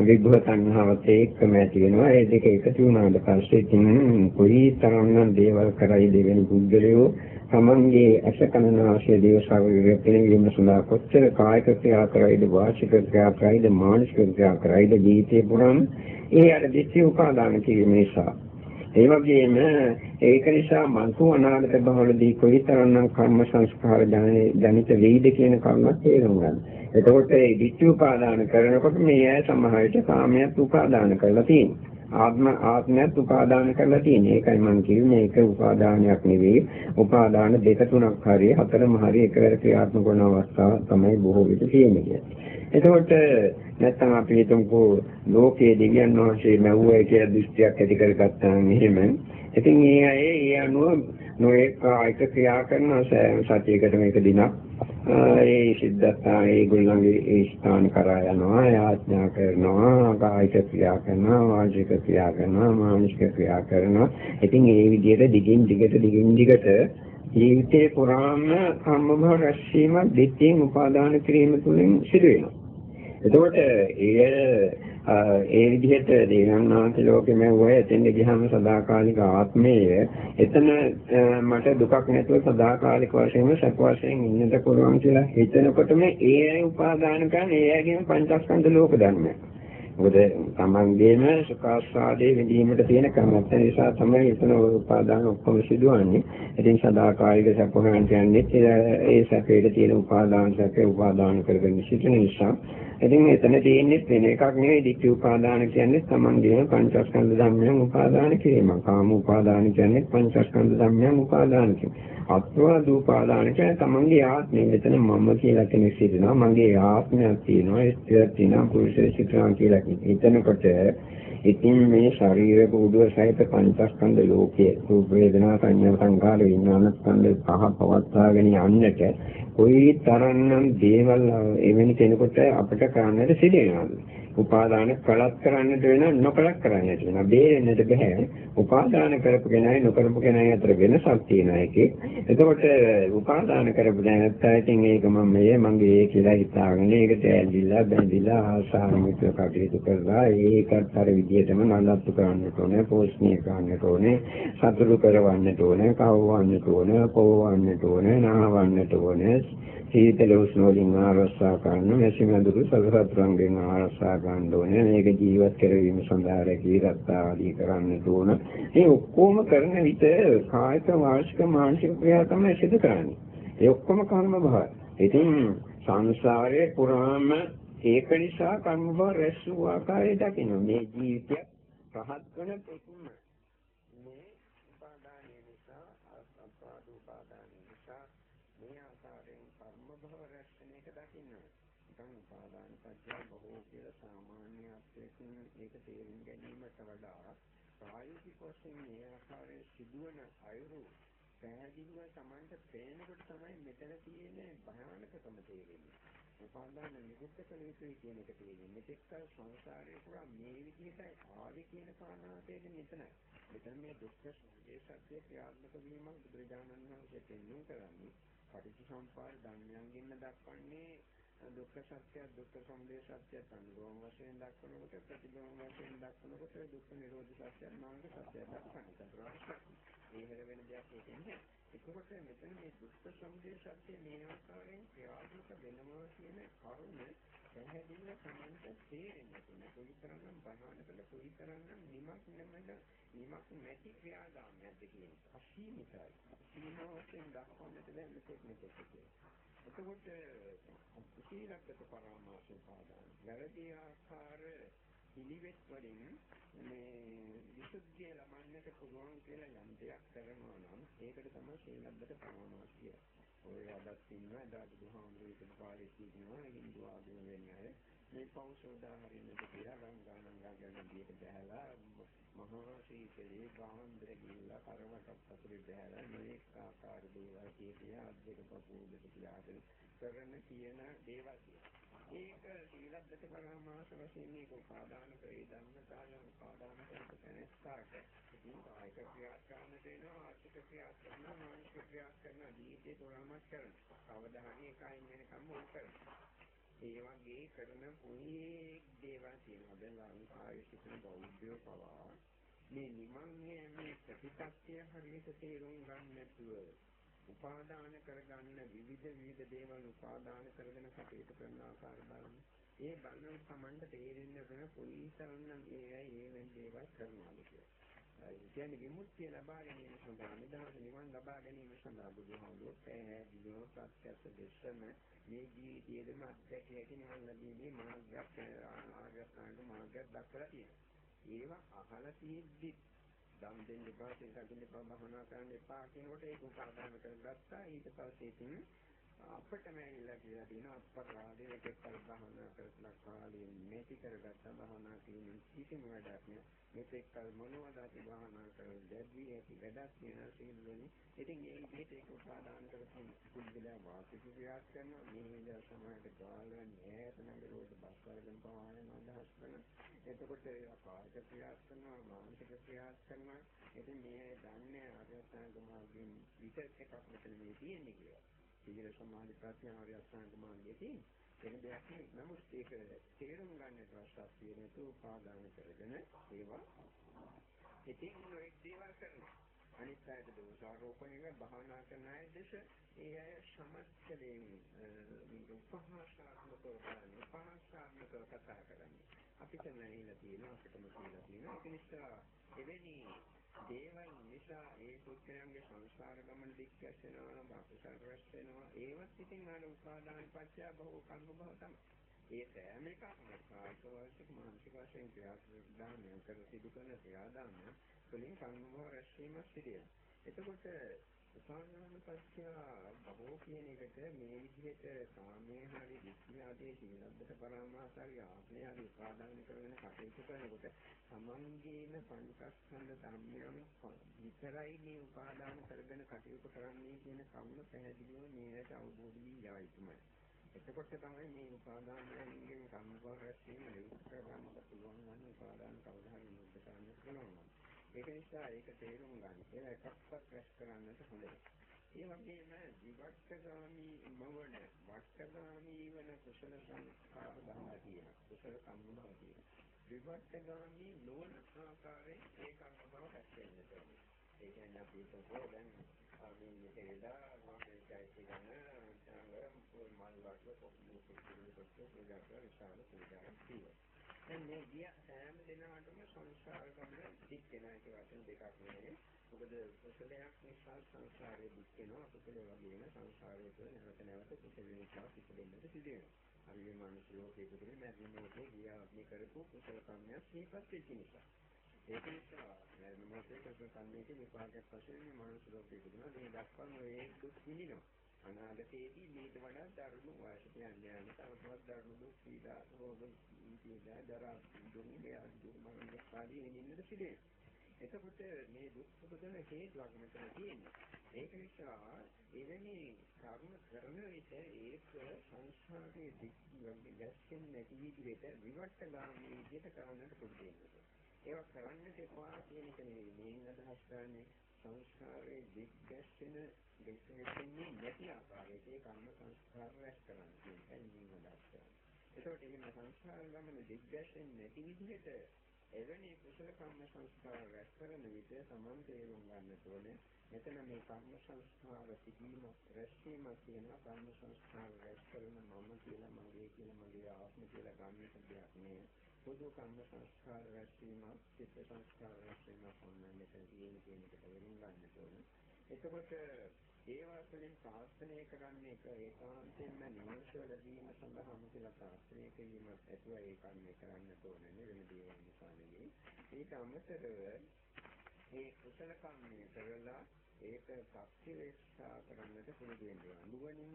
විභව තණ්හාවත් එක්කම ඇති වෙනවා. ඒ දෙක එකතු වුණාට පස්සේ ඉතින් කොයි තරම්නම් දේවල් කරයි දෙවෙනි පුද්ගලයෝ තමන්ගේ අසකනාශය දේව ශාරීරික පිළිවීම සඳහා කොච්චර කායික ක්‍රියා කරයිද වාචික ක්‍රියා කරයිද මානසික ක්‍රියා කරයිද ජීවිතේ පුරාම ඒ අර දිට්ඨි උපාදාන කිරීම නිසා ඒ වගේම ඒක නිසා මන්තු අනාගත භවවලදී කොයිතරම්නම් කර්ම සංස්කාර ජනිත වෙයිද කියන කරුණක් තේරුම් ගන්න. එතකොට ඒ ditthi උපාදාන කරනකොට මේ අය සමහර විට කාමයට උපාදාන කරලා තියෙනවා. ආත්ම ආත්මයක් උපාදාන කරලා තියෙනවා. ඒකයි මම කියන්නේ මේක උපාදානයක් නෙවෙයි. උපාදාන දෙක තුනක් හරි හතරම හරි එකවර ක්‍රියාත්මක වන අවස්ථා තමයි බොහෝ විට තියෙන්නේ. එතකොට නැත්තම් අපි හිතමුකෝ ලෝකයේ දෙවියන් වහන්සේ මැව්වයි කියලා දෘෂ්ටියක් ඇති කරගත්තාම එහෙම. ඉතින් ඒ අය ඒ අනුව නොඑක ආයක ක්‍රියා කරන සතියකට මේක දිනක් ඒ සිද්ධාර්ථා ඒගොල්ලන්ගේ ඒ ස්ථාන කරා යනවා යාඥා කරනවා කායික ක්‍රියා කරනවා වාචික ක්‍රියා කරනවා මානසික ක්‍රියා කරනවා. ඉතින් ඒ විදිහට දිගින් දිගට දිගින් දිගට ජීවිතේ පුරාම කම්මභව රැස්වීම දෙතියෙන් උපාදාන කිරීම තුළින් සිදු වෙනවා එතකොට ඒ ඒ විදිහට දේවනාන්ත ලෝකෙම වය එතෙන්ද ගියාම සදාකාලික ආත්මය එතන මට දුකක් නැතුව සදාකාලික වශයෙන්ම සැප වශයෙන් ඉන්නට පුළුවන් කියලා හිතනකොටම ඒ අය උපාදාන කරන ඒ අයගේම පංචස්කන්ධ ලෝක ධර්මයක්. මොකද තමන්ගේම සුඛාස්වාදයේ විඳීමට තියෙන කැමැත්ත නිසා තමයි එතන උපාදාන ඔක්කොම සිදුවන්නේ. ඉතින් සදාකාලික සැප හොයන්න යන්නේ ඒ සැපේට තියෙන උපාදාන සැපේ උපාදාන කරගෙන සිටින නිසා ඉතින් එතන තියෙන්නේ වෙන එකක් නෙවෙයි ditthi උපාදාන කියන්නේ තමන්ගේම පංචස්කන්ධ ධර්මයන් උපාදාන කිරීම. කාම උපාදාන කියන්නේ පංචස්කන්ධ ධර්මයන් උපාදාන කිරීම. අත්වා දූපාදාන කියන්නේ තමන්ගේ ආත්මය. මෙතන මම කියලා කෙනෙක් සිටිනවා. මගේ ආත්මයක් තියෙනවා. ස්ත්‍රියක් තියෙනවා. පුරුෂයෙක් සිටිනවා කියලා හිතනකොට ඉතින් මේ ශරීර බුදුව සහිත පංචස්කන්ධ ලෝකයේ රූප වේදනා සංඥා සංකාර විඥාන ස්කන්ධ පහ පවත්වාගෙන යන්නට කොයි තරම්නම් දේවල් එවැනි කෙනෙකුට අපිට කරන්නට සිදු වෙනවද? උපාදාන කලත් කරන්නට වෙන නොකලත් කරන්නට වෙන බේරෙන්නට බෑ. උපාදාන කරපු කෙනයි නොකරපු කෙනයි අතර වෙනසක් තියෙනවා ඒකේ. එතකොට උපාදාන කරපු දැනත්තාටින් ඒක මම මේ මගේ කියලා හිතාගෙන ඒකට ඇල්ලිලා බැඳිලා ආසාරමිත කටයුතු කරලා ඒකත් අර විදිහටම නඩත්තු කරන්නට ඕනේ පෝෂණය කරන්නට ඕනේ සතුටු කරවන්නට ඕනේ කවවන්නට ඕනේ පොවන්නට ඕනේ නාවන්නට ඕනේ. සීතල උෂ්ණ වලින් ආරක්ෂා කරන මෙසි මඳුරු සතරතුරන්ගෙන් ආරක්ෂා ගන්න ඕනේ. මේක ජීවත් කරවීම සඳහා රැකී රක්ෂා ආදී කරන්න ඕන. මේ ඔක්කොම කරන විට කායික වාචික මානසික ක්‍රියා තමයි සිදු කරන්නේ. ඒ ඔක්කොම කර්ම භවය ඉතින් සංසාරයේ පුරාම ඒක නිසා කර්ම භව රැස් වූ ආකාරය දකින්න මේ ජීවිතය රහත් වෙන පෙකුම මේ උපාදානය නිසා අසම්පාද උපාදානය නිසා මේ ආකාරයෙන් කර්ම භව රැස්න එක දකින්න. නිකන් උපාදාන පත්‍ය බොහෝ කියලා සාමාන්‍ය අර්ථයකින් ඒක තේරුම් ගැනීමට වඩා ප්‍රායෝගික වශයෙන් මේ ආකාරයේ සිදුවන අයුරු පැහැදිලිව Tamanට පේනකොට තමයි මෙතන තියෙන භයානකකම තේරෙන්නේ. උපාදාන නිරුද්ධ කළ යුතුයි කියන එක තියෙන්නේ. මෙතෙක් කල සංසාරේ පුරා මේ විදිහට ආවි කියන කාරණාවේද මෙතන. මෙතන මේ දුක්ඛ සමුදය සත්‍ය ක්‍රියාත්මක වීමක් බුදුරජාණන් වහන්සේ පෙන්වු කරන්නේ පටිච්චසමුප්පාද ධර්මයන්ගෙන් දක්වන්නේ දුක්ඛ සත්‍ය දුක්ඛ සමුදය සත්‍ය අනුගම වශයෙන් දක්වනකොට ප්‍රතිගම වශයෙන් දක්වනකොට දුක්ඛ නිරෝධ සත්‍ය මාර්ග සත්‍ය දක්වනවා. ඒ හැර වෙන දෙයක් ඒකෙන්නේ. එතකොට මෙතන මේ දුක්ඛ සමුදය සත්‍ය මේ ආකාරයෙන් ක්‍රියාත්මක වෙනවා කියන කරුණ පැහැදිලිව සම්මත තේරෙන්නේ නැහැ. කොයිතරම් බහනකට කොයිතරම් නිමක් නැමෙද නිමක් නැති ක්‍රියාදාමයක්ද කියන අසීමිතයි. සීමාවෙන් දක්වන්නට බැහැ මෙතෙක් මෙතෙක්. එතකොට සීලකට පරාමාස උපාදාන. වැරදි ආකාර පිළිවෙත් වලින් මේ විසුද්ධිය ලබන්නට පුළුවන් කියලා යම් දෙයක් කරනවා නම් ඒකට තමයි සීලබ්බත පරමාර්ථය. ඔය අදත් ඉන්නවා එදාට බුදුහාමුදුරුවෝ පාරේ කියනවා මේ පෞෂෝදා හරිනට කියලා ගංගානම් ගංගානම් දිහට බහැලා මහා ශීතලේ ගාන්දර ගිහිල්ලා කරවටක් අතුරේ බහැලා මේ ආකාර දේවල් කිය අද්දක පපුවකට තියාගෙන කරන කියන දේවල් ඒක සීලබ්බත පරමාර්ථ වශයෙන් මේක උපාදාන කරේ ධම්මතාවය උපාදාන කරන ස්ථාට ඉතින් කායික ක්‍රියා කරන දෙනවා ආර්ථික ක්‍රියා කරනවා මානසික ක්‍රියා කරනවා ජීවිතේ තොරම ක්‍රමයක් කරනවා. අවධානය එකයින් වෙනකම් මොල් කරනවා. ඒ වගේ කරන පොඩි දේවල් තියෙනවා. දැන් ලංකාවේ සිටින බෞද්ධයෝ පවා මේ නිමන්නේ මේ ප්‍රතිපත්තිය හරියට තේරුම් ගන්න නැතුව උපාදාන කරගන්න විවිධ විවිධ දේවල් උපාදාන කරගෙන කටයුතු කරන ආකාරය බලන්න. ඒ බලන සමණ්ඩ තේරෙන්න වෙන පොලිසරණ ඒ ඒ වෙන දේවල් කරනවා කියලා. කියන්නේ විමුක්තිය ලබා ගැනීම සඳහා නිදහස නිවන් ලබා ගැනීම සඳහා බුදුහාමුදුරුවෝ පැහැදිලිව ප්‍රත්‍යක්ෂ දේශන මේ ජීවිතයේදීම අත්දැකිය හැකි නිවන් ලැබීමේ මාර්ගයක් ආර්යසංග මාර්ගයක් දක්වලා තියෙනවා. ඒවා අහලා තියෙද්දි දම් දෙන්න එපා, සීල දෙන්න එපා, භවනා කරන්න එපා කියනකොට ඒක උපාදාන කරගත්තා. ඊට පස්සේ ඉතින් අපිටම ඇවිල්ලා කියලා තියෙනවා. අපරාධයේ කෙක්කල් බහනා කරලා කාලේ මේටි කරගත්ත බහනා කිරීමෙන් කිසිම වැඩක් නෑ. මේක කල් මොනවද අපි බහනා කරලා දැඩි ඇති වැඩක් වෙන සීලවලින් ඉතින් ඒ විදිහට ඒක උපාදාන කරපු කුල්දලා වාසික ක්‍රියාත් කරනවා. මේ විදිහ සමාජයට ගාලව නෑත නගරවලට බස් කරගෙන පවාගෙන අදහස් කරන එතකොට ඒ කායික ක්‍රියාත් කරනවා මානසික ක්‍රියාත් කරනවා. ඉතින් මේ දන්නේ අරහතන් මාර්ගයෙන් විතර එකක් මෙතන මේ තියෙන්නේ කියලා. සීල සමාධි ප්‍රඥා ආර්ය අෂ්ටාංග මාර්ගයේ තියෙන. ඒක දෙයක් නෙවෙයි. නමුත් ඒක තේරුම් ගන්නට අවශ්‍ය නැතු උපාදාන කරගෙන ඒවා ඉතින් නොඑක් දේවල් කරනවා. අනිත් අයට දෝෂාරෝපණය භාවනා කරන අය දේශ ඒ අය සමස්තයෙන් උපහාසාත්මකව කරන්නේ උපහාසාත්මකව කතා කරන්නේ අපිට නැහිලා තියෙනවා අපිටම කියලා තියෙනවා ඒක නිසා එවැනි දේවල් නිසා ඒ පුත්‍රයන්ගේ සංසාර ගමන දික් ගැසෙනවා බාපසල් රැස් වෙනවා ඒවත් ඉතින් අර උපාදාන පත්‍ය බහුව කර්ම බව තමයි. ඒ සෑම එකක්ම කායික වශයෙන් මානසික වශයෙන් ක්‍රියාදාමය කර සිදු කරන ක්‍රියාදාමය වලින් කර්ම බව රැස් වීම සිදු වෙනවා. එතකොට උපාදාන පත්‍ය බහුව කියන එකට මේ විදිහට සාමයේ හරි විස්මය ආදී සීලබ්බත පරමාසාරි ආත්මය හරි උපාදාන කරගෙන කටයුතු කරනකොට සමන්ගේන පංචස්කන්ධ ධර්මයන් විතරයි මේ උපාදාන කරගෙන කටයුතු කරන්නේ කියන කරුණ පැහැදිලිව මේකට අවබෝධ වී යයිතුමයි. එතකොට තමයි මේ උපාදානයෙන් සම්බව රැස්වීම නිරුත් කරගන්න පුළුවන් වන්නේ උපාදාන කවදා හරි නිරුත් කරන්න පුළුවන්. ඒක නිසා ඒක තේරුම් ගන්න. ඒක එකක්වත් රැස් කරන්නට හොඳ ඒ වගේම විවට්ඨගාමී මවන වට්ඨගාමී වන කුසල සංස්කාර බහලා තියෙනවා. කුසල සම්මුඛය තියෙනවා. විවට්ඨගාමී නොවන ආකාරයෙන් ඒ කර්ම බව හැදෙන්න ඕනේ. ඒ කියන්නේ අපි පොතේ දැන් අපි මෙතනදා මොකක්දයි කියන සංගම් මල් වර්ග පොකුණු පිළිතුරු කොට පූජා කරලා විශාල පූජාවක් තියෙනවා. දැන් මේ ගිය සෑම දිනකටම සංසාර ගමන දික් වෙනවා කියන වචන දෙකක් නෙවෙයි. මොකද කුසලයක් නිසා සංසාරේ දික් වෙනවා. කුසල වගේම සංසාරයේ තුළ නැවත නැවත කුසල නිසා පිටෙන්නට සිදු වෙනවා. අපි මේ මානසික ලෝකයේ තුළ මැදිනේදී ගියා මේ කරපු කුසල කර්මයක් සිහිපත් වෙච්ච නිසා. ඒක නිසා මම මොකද කුසල කර්මයේ විපාකයක් වශයෙන් මේ මානසික ලෝකයේ තුළ මේ දක්වන ඒ දුක් විඳිනවා. අනාගතයේදී මේට වඩා දරුණු වයසට යන්න යන තවතවත් දරුණු දුක් පීඩා රෝග පීඩා දරා දුන්නේ ආදී මරණ ආදී නින්නද සිදේ. එතකොට මේ දුක් උපදින හේතුවක් මෙතන තියෙන්නේ. ඒක නිසා එවැනි කර්ම කරන විට ඒක සංස්කාරයේ ගැස්සෙන් නැති විදිහට විවට්ටගාමී විදිහට කරන්නට පුරුදු වෙනවා. ඒක කරන්නට එපා කියන එක නෙවෙයි මේ අදහස් කරන්නේ සංස්කාරයේ දිග්ගැස්සෙන දෙකෙන්නේ නැති ආකාරයට ඒ කර්ම සංස්කාර රැස් කරන්න කියන එකයි මේ අදහස් කරන්නේ. ඒකට එහෙම සංස්කාර ගමන දිග්ගැස්සෙන්නේ නැති විදිහට එවැනි කුසල කර්ම සංස්කාර රැස් කරන විට සමන් තේරුම් ගන්නට ඕනේ මෙතන මේ කර්ම සංස්කාර සිටීම රැස්වීමක් තියෙනවා කර්ම සංස්කාර රැස් කරන මම කියලා මගේ කියලා මගේ ආත්ම කියලා ගන්න දෙයක් නෙවෙයි පොදු කර්ම සංස්කාර රැස්වීම චිත්ත සංස්කාර රැස්වීම පොන්නේ මෙතන තියෙන කියන එක තේරුම් ගන්නට ඕනේ එතකොට ඒවා වලින් ප්‍රාර්ථනා කරන්නේ ඒක ඒකාන්තයෙන්ම නිවර්ෂවල දීම සඳහා මුදලා ප්‍රාර්ථනා කිරීමත් ඇතුව ඒ කන්නේ කරන්න ඕනේ වෙන දේවල් නිසා නෙවෙයි. ඊට අමතරව මේ කුසල කම්මිය කරලා ඒක ප්‍රතිවේක්ෂා කරන්නට පුරුදු වෙනවා. නුවණින්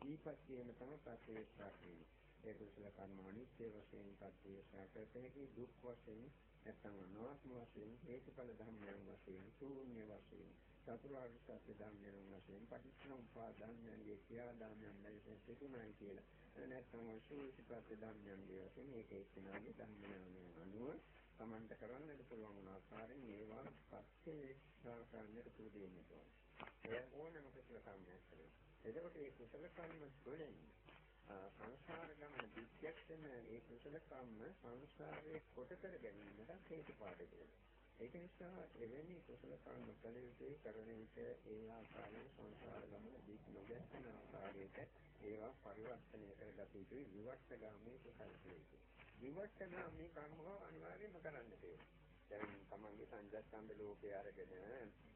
දීපත් වීම තමයි ප්‍රතිවේක්ෂා කියන්නේ. ඒ කුසල කර්ම අනිත්‍ය වශයෙන් ප්‍රතිවේක්ෂා කරතෙහි දුක් වශයෙන් නැත්නම් අනාත්ම වශයෙන් හේතුඵල ධර්මයන් වශයෙන් ශූන්‍ය වශයෙන් චතුරාර්ය සත්‍ය ධර්මයන් වශයෙන් පටිච්චසමුප්පාද ධර්මයන්ගේ ක්‍රියාදාමයන් ලෙස සිදුනායි කියලා. නැත්නම් සූසිපත් ධර්මයන්ගේ වශයෙන් මේක එක්කෙනාගේ ධර්මයන් අනුව Tamanට කරන්නට පුළුවන් වන ආකාරයෙන් ඒවා පස්සේ කරන්නට පුරුදු වෙන්න ඕනේ. ඒ ඕනම කුසල කර්මයක් කරේ. එතකොට මේ කුසල කර්ම තුළින් සංසාර ගමන දික්කයෙන් ඒ කුසල කර්ම සංසාරයේ කොට කර ගැනීමට හේතු පාඩේ. ඒක නිසා එවැනි කුසල කර්ම කළ යුතුයි කරන විට ඒ ආකාරයෙන් සංසාර ගමන දික් නොගැස්සෙන ආකාරයට ඒවා පරිවර්තනය කරගත යුතුයි. විවට්ටගාමී කුසල කළ විවට්ටගාමී කර්ම අනිවාර්යයෙන්ම කරන්න තියෙනවා. දැන් තමන්ගේ සංජාස්කන්ධ ලෝකේ අරගෙන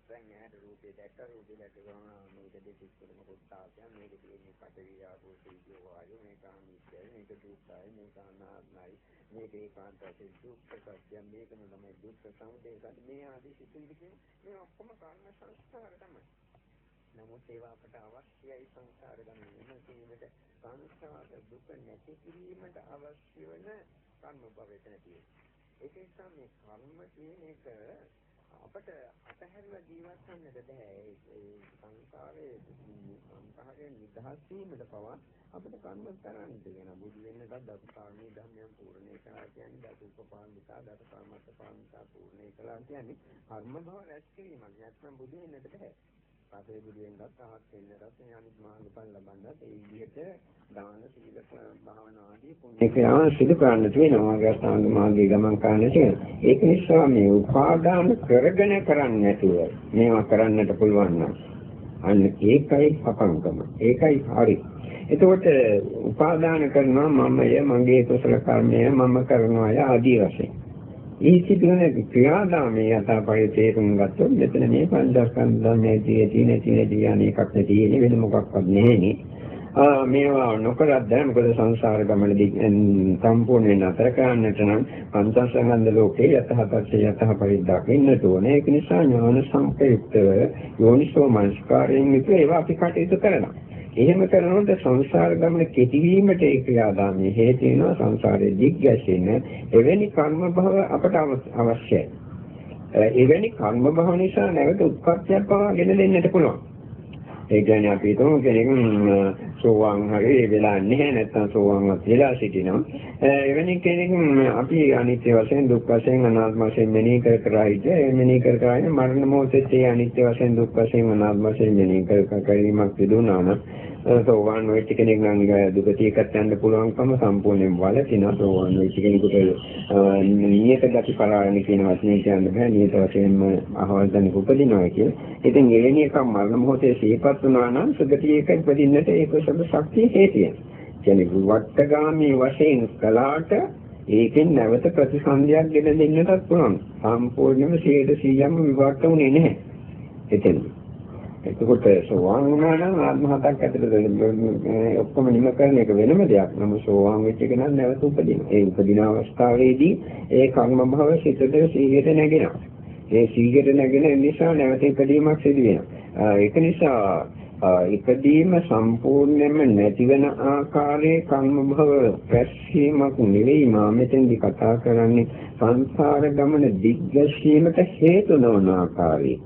දැන් ඇහැට රූපේ දැක්ක රූපේ දැක්ක ගමන් මේක දෙකක් කොටම කොටාසිය මේක තියෙන්නේ පටවිය ආපෝ තේජෝ වායෝ මේක අනිත්‍යයි මේක දුක්ඛයි මේක අනාත්මයි මේක ඒකාන්තයි දුක්ඛ සත්‍ය මේකම තමයි දුක්ඛ සමුදය සත්‍ය. මේ ආදී සිතුවිලි කියන්නේ මේ ඔක්කොම කර්ම සංස්කාර තමයි. නමුත් ඒවා අපට අවශ්‍යයි සංසාර ගමන. කිරීමට සංසාර දුක නැති කිරීමට අවශ්‍ය වෙන කර්ම භවයට නැති වෙනවා ඒක නිසා මේ කර්ම කියන එක අපට අතහැරලා ජීවත් වෙන්නට බෑ. ඒ සංසාරයේ සංසාරයෙන් නිදහස් වීමට පවා අපිට කර්ම කරන්න තියෙනවා. බුදු වෙන්නට දසකාමී ධර්මයන් පූර්ණේ කරා කියන්නේ දස උපපාදිකා දස කාමත් පාමිතා පූර්ණේ කළා කියන්නේ කර්ම භව රැස් කිරීමක්. නැත්නම් බුදු වෙන්නට බෑ. පසේ බුදුෙන්වත් ආහත් වෙන්නටත් මේ අනිත් මාර්ගඵල ලබන්නත් ඒ විදිහට දාන සීල භාවනා ආදී පුණ්‍ය ක්‍රියාවන් සිදු කරන්නට වෙනවා මාර්ග අෂ්ටාංග මාර්ගයේ ගමන් කරන්නට ඒක නිසා මේ උපාදාන කරගෙන කරන්නේ නැතුව මේවා කරන්නට පුළුවන් නම් අන්න ඒකයි අපංගම. ඒකයි හරි. එතකොට උපාදාන කරනවා මමය මගේ කුසල කර්මය මම කරනවා ආදී වශයෙන්. ඒ සිදුවන ක්‍රියාදාමයේ යථාපය තේරුම් ගත්තොත් මෙතන මේ පංචස්කන්ධ ධර්මයේ තියෙන තියෙන තියෙන එකක් නැති වෙන මොකක්වත් නැහෙනේ. ආ මේවා නොකරත් දැන් මොකද සංසාර ගමනදී සම්පූර්ණයෙන් අතර කරන්නට නම් පංචස්කන්ධ ලෝකේ යථාපත්‍ය යථාපරිද්දක් ඉන්නට ඕනේ. ඒක නිසා ඥාන සංකේතව යෝනිසෝ මනස්කාරයෙන් යුතුව ඒවා අපි කටයුතු කරනවා. එහෙම කරනකොට සංසාර ගමන කෙටිවීමට ඒ ක්‍රියාදාමයේ හේතු වෙනවා සංසාරයේ දිග්ගැසෙන එවැනි කර්ම භව අපට අවශ්‍යයි. එවැනි කර්ම භව නිසා නැවත උත්පත්තියක් පවා ගෙන දෙන්නට පුළුවන්. ඒ කියන්නේ අපි හිතමු කෙනෙක් සෝවාන් හරි වෙලා නැහැ නැත්නම් සෝවාන්වත් වෙලා සිටිනවා. එවැනි කෙනෙක් අපි අනිත්‍ය වශයෙන් දුක් වශයෙන් අනාත්ම වශයෙන් මෙනෙහි කර කර හිටිය ඒ මෙනෙහි කර කර ඉන්න මරණ මොහොතේ අනිත්‍ය වශයෙන් දුක් වශයෙන් අනාත්ම වශයෙන් මෙනෙහි කර කර කිරීමක් සිදුනා නම් සෝවාන් වෙච්ච කෙනෙක් නම් දුගතියකට යන්න පුළුවන්කම සම්පූර්ණයෙන් වලකිනවා සෝවාන් වෙච්ච කෙනෙකුට නියත ගති පරායන කියන වචනේ කියන්න බෑ නියත වශයෙන්ම අහවල් දැනක උපදිනවා කියලා. ඉතින් එවැනි එකක් මරණ මොහොතේ සිහිපත් වුණා නම් සුගතියක උපදින්නට ඒක සබ ශක්තිය හේතුය. කියන්නේ වට්ටගාමී වශයෙන් කලාට ඒකෙන් නැවත ප්‍රතිසන්දියක් ගෙන දෙන්නටත් පුළුවන්. සම්පූර්ණයෙන්ම 100%ක්ම විවට්ට වුණේ නැහැ. එතන. එතකොට සෝවාන් වුණා නම් ආත්ම හතක් ඇතුළත ඔක්කොම නිම කරන එක වෙනම දෙයක්. නමුත් සෝවාන් වෙච්ච එක නම් නැවත උපදින. ඒ උපදින අවස්ථාවේදී ඒ කර්ම භව සිතට සීගයට නැගෙනවා. ඒ සීගයට නැගෙන නිසා නැවත ඉදීමක් සිදු වෙනවා. ඒක නිසා ඉපදීම සම්පූර්ණයෙන්ම නැති වෙන ආකාරයේ කර්ම භව රැස්වීමක් නෙවෙයි මා මෙතෙන්දි කතා කරන්නේ සංසාර ගමන දිග්ගැසීමට හේතු නොවන ආකාරයේ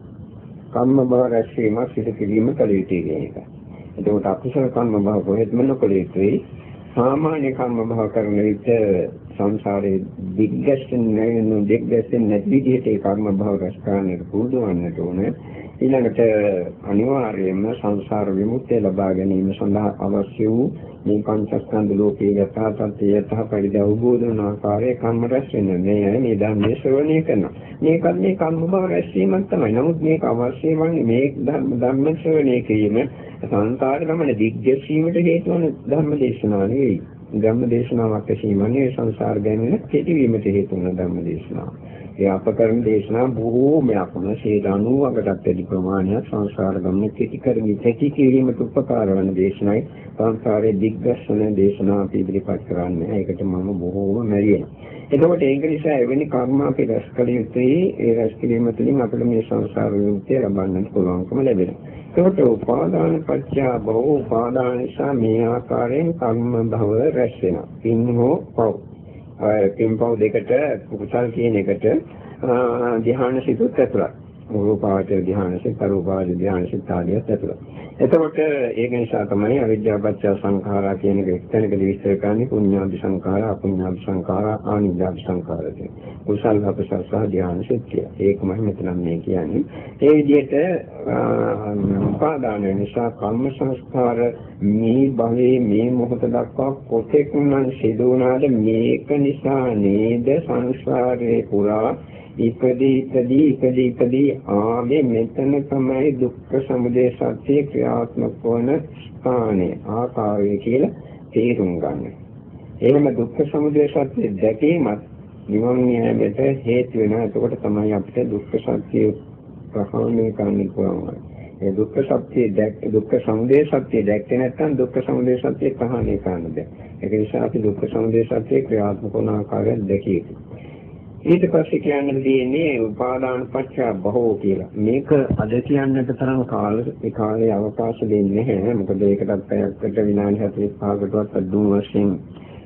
කර්ම භව රැස්වීමක් සිදු කිරීම කළ යුතුයි කියන එක. එතකොට අකුසල කර්ම භව කොහෙත්ම නොකළ යුතුයි. සාමාන්‍ය කර්ම භව කරන විට සංසාරේ දිග්ගැසෙන්නේ නැති දිග්ගැසෙන්නේ නැති විදිහට ඒ කර්ම භව රැස් කරන්නට පුරුදු වන්නට ඕනේ. ඊළඟට අනිවාර්යයෙන්ම සංසාර විමුක්තිය ලබා ගැනීම සඳහා අවශ්‍ය වූ මේ පංචස්කන්ධ ලෝකයේ යථා තත්ත්වය යථා පරිදි අවබෝධ වන ආකාරයේ කර්ම රැස් වෙන මේ අය මේ ධර්මයේ ශ්‍රවණය කරනවා. මේකත් මේ කර්ම භව රැස්වීමක් තමයි. නමුත් මේක අවශ්‍ය වන්නේ මේ ධර්ම ශ්‍රවණය කිරීම සංසාර ගමන දිග්ගැසීමට හේතු වන ධර්ම දේශනාව නෙවෙයි. ධර්ම දේශනාවක් ඇසීමනේ සංසාර ගැන කෙටිවීමට හේතු වන ධර්ම දේශනාව. ඒ අප කරන දේශනා බොහෝමයක්ම 90%කටත් වැඩි ප්‍රමාණයක් සංසාර ගමන කෙටි කරමින් කෙටි කිරීමට උපකාර වන දේශනයි සංසාරයේ දිග්දර්ශන දේශනා අපි ඉදිරිපත් කරන්නේ. ඒකට මම බොහෝම මැරියෙනවා. එතකොට ඒක නිසා එවැනි කර්ම අපි රැස් කළ යුතුයි. ඒ රැස් කිරීම තුළින් අපිට මේ සංසාර විමුක්තිය ලබන්නට පුළුවන්කම ලැබෙනවා. එතකොට උපාදාන පත්‍ය බව උපාදාන නිසා මේ ආකාරයෙන් කර්ම භව රැස් වෙනවා. පින් හෝ පව් පින්පව් දෙකට කුසල් කියන එකට ධ්‍යාන සිතුත් ඇතුළත්. රූපාවචර ධ්‍යානසිත, අරූපාවචර ධ්‍යානසිත ආදියත් ඇතුළත්. එතකොට ඒක නිසා තමයි අවිද්‍යාපච්ච සංඛාරා කියන එක එක්තැනකදී විස්තර කරන්නේ පුඤ්ඤාභි සංඛාරා, අපුඤ්ඤාභි සංඛාරා, ආනිජ්ජාභි සංඛාරා කියන. කුසල අපසල් සහ ධ්‍යානසිත කිය. ඒකමයි මෙතන මේ කියන්නේ. ඒ විදිහට උපාදාන නිසා කම්ම සංස්කාර මේ භවයේ මේ මොහොත දක්වා කොතෙක් නම් සිදු වුණාද මේක නිසා නේද සංසාරේ පුරා ඉපදී ඉපදී ඉපදී ඉපදී ආවේ මෙතන තමයි දුක්ඛ සමුදය සත්‍ය ක්‍රියාත්මක වන ස්ථානය ආකාරය කියලා තේරුම් ගන්න. එහෙම දුක්ඛ සමුදය සත්‍ය දැකීමත් නිවන් න්යායයට හේතු වෙනවා. එතකොට තමයි අපිට දුක්ඛ සත්‍ය ප්‍රහාණය කරන්න පුළුවන්. ඒ දුක්ඛ සත්‍ය දැක් දුක්ඛ සමුදය සත්‍ය දැක්කේ නැත්නම් දුක්ඛ සමුදය සත්‍ය ප්‍රහාණය කරන්න බෑ. ඒක නිසා අපි දුක්ඛ සමුදය සත්‍ය ක්‍රියාත්මක වන ආකාරය දැකිය යුතුයි. ඊට පස්සේ කියන්න තියෙන්නේ උපාදාන පත්‍ය බහෝ කියලා. මේක අද කියන්නට තරම් කාල ඒ කාලේ අවකාශ දෙන්නේ නැහැ. මොකද ඒකටත් පැයකට විනාඩි 45කටවත් අඩු වශයෙන්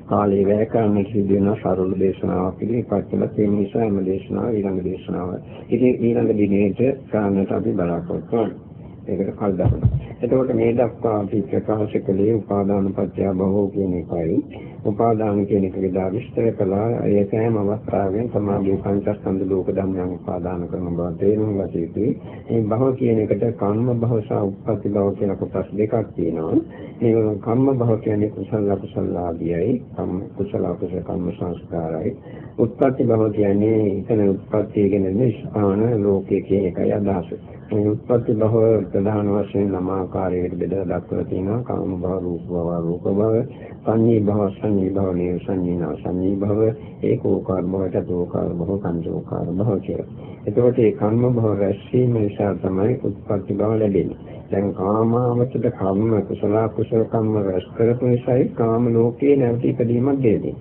කාලේ වැය කරන්න සිදු වෙන සරල දේශනාවක් ඉදිරිපත් කළා. ඒ නිසා මේ දේශනාව ඊළඟ දේශනාව. ඉතින් ඊළඟ දිනේට කරන්නට අපි බලාපොරොත්තු වෙනවා. ඒකට කල් දානවා. එතකොට මේ දක්වා අපි ප්‍රකාශ කළේ උපාදාන පත්‍ය බහෝ කියන එකයි. උපාදාන කියන එක විදා විස්තර කළා ඒ සෑම අවස්ථාවෙන් සමාධි පංචස්කන්ධ ලෝක ධර්මයන් උපාදාන කරන බව තේරුම් ගත යුතුයි. මේ භව කියන එකට කම්ම භව සහ උප්පත්ති භව කියන කොටස් දෙකක් තියෙනවා. මේ කම්ම භව කියන්නේ කුසල අකුසල ආදියයි, කම්ම කුසල අකුසල කම්ම සංස්කාරයි. උප්පත්ති භව කියන්නේ එතන උප්පත්ති කියන්නේ ස්ථාන ලෝකයේ කියන එකයි අදහස. මේ උත්පත්ති භව ප්‍රධාන වශයෙන් නම ආකාරයකට බෙදලා දක්වලා තියෙනවා කාම භව රූප භව රූප භව සංඤී භව සංඤී භව නිය සංඤීනා සංඤී භව ඒකෝකාර භව චතෝකාර භව පංචෝකාර භව කියලා. එතකොට මේ කර්ම භව රැස්වීම නිසා තමයි උත්පත්ති භව ලැබෙන්නේ. දැන් කාමාවචර කර්ම කුසල කුසල කර්ම රැස් කරපු නිසායි කාම ලෝකේ නැවත ඉදීමක් දෙන්නේ.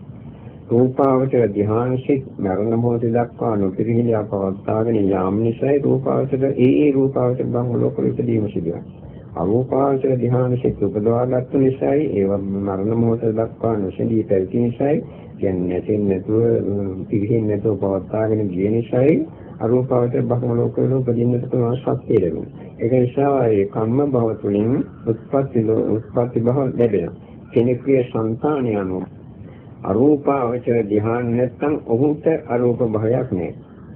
රූපාවචර ධ්‍යානසිත මරණ මොහොතේ දක්වා නොපිරිහිලා පවත්වාගෙන යාම නිසායි රූපාවචර ඒ ඒ රූපාවචර බංග ලෝකවල ඉදීම සිදුවන්නේ. අරූපාවචර ධ්‍යානසිත උපදවාගත්තු නිසායි ඒව මරණ මොහොතේ දක්වා නොසෙඳී පැවති නිසායි කියන්නේ නැතිව නැතුව පිරිහෙන්නේ නැතුව පවත්වාගෙන ගිය නිසායි අරූපාවචර බංග ලෝකවල උපදින්නට පුළුවන් ශක්තිය ලැබෙනවා. ඒක නිසා ඒ කම්ම භව තුළින් උත්පත්ති උත්පත්ති භව ලැබෙනවා. කෙනෙකුගේ సంతානය අනුව අරූපාවචර ධ්‍යාන නැත්නම් ඔහුට අරූප භවයක් නෑ.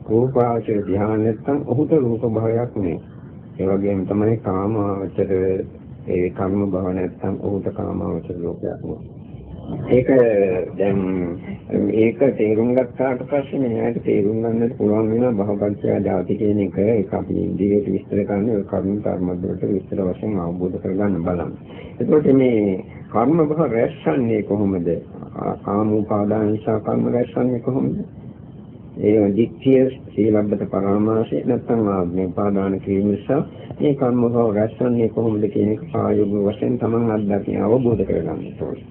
රූපාවචර ධ්‍යාන නැත්නම් ඔහුට රූප භවයක් නෑ. ඒ වගේම තමයි කාමාවචර ඒ කර්ම භව නැත්නම් ඔහුට කාමාවචර ලෝකයක් නෑ. ඒක දැන් ඒක තේරුම් ගත්තාට පස්සේ මෙයාට තේරුම් ගන්නට පුළුවන් වෙනවා බහපංචය ධාති කියන එක ඒක අපි ඉන්දියට විස්තර කරන්නේ ඔය කර්ම කර්මද්දවලට විස්තර වශයෙන් අවබෝධ කරගන්න බලන්න. එතකොට මේ කර්ම භව රැස්සන්නේ කොහොමද? කාම උපාදාන නිසා කර්ම රැස්වන්නේ කොහොමද? ඒ දික්ඛිය සීලබ්බත පරාමාසය නැත්නම් ආත්ම උපාදාන කිරීම නිසා මේ කර්ම භව රැස්වන්නේ කොහොමද කියන එක ආයෝග වශයෙන් තමන් අත්දකින්න අවබෝධ කරගන්න ඕනේ.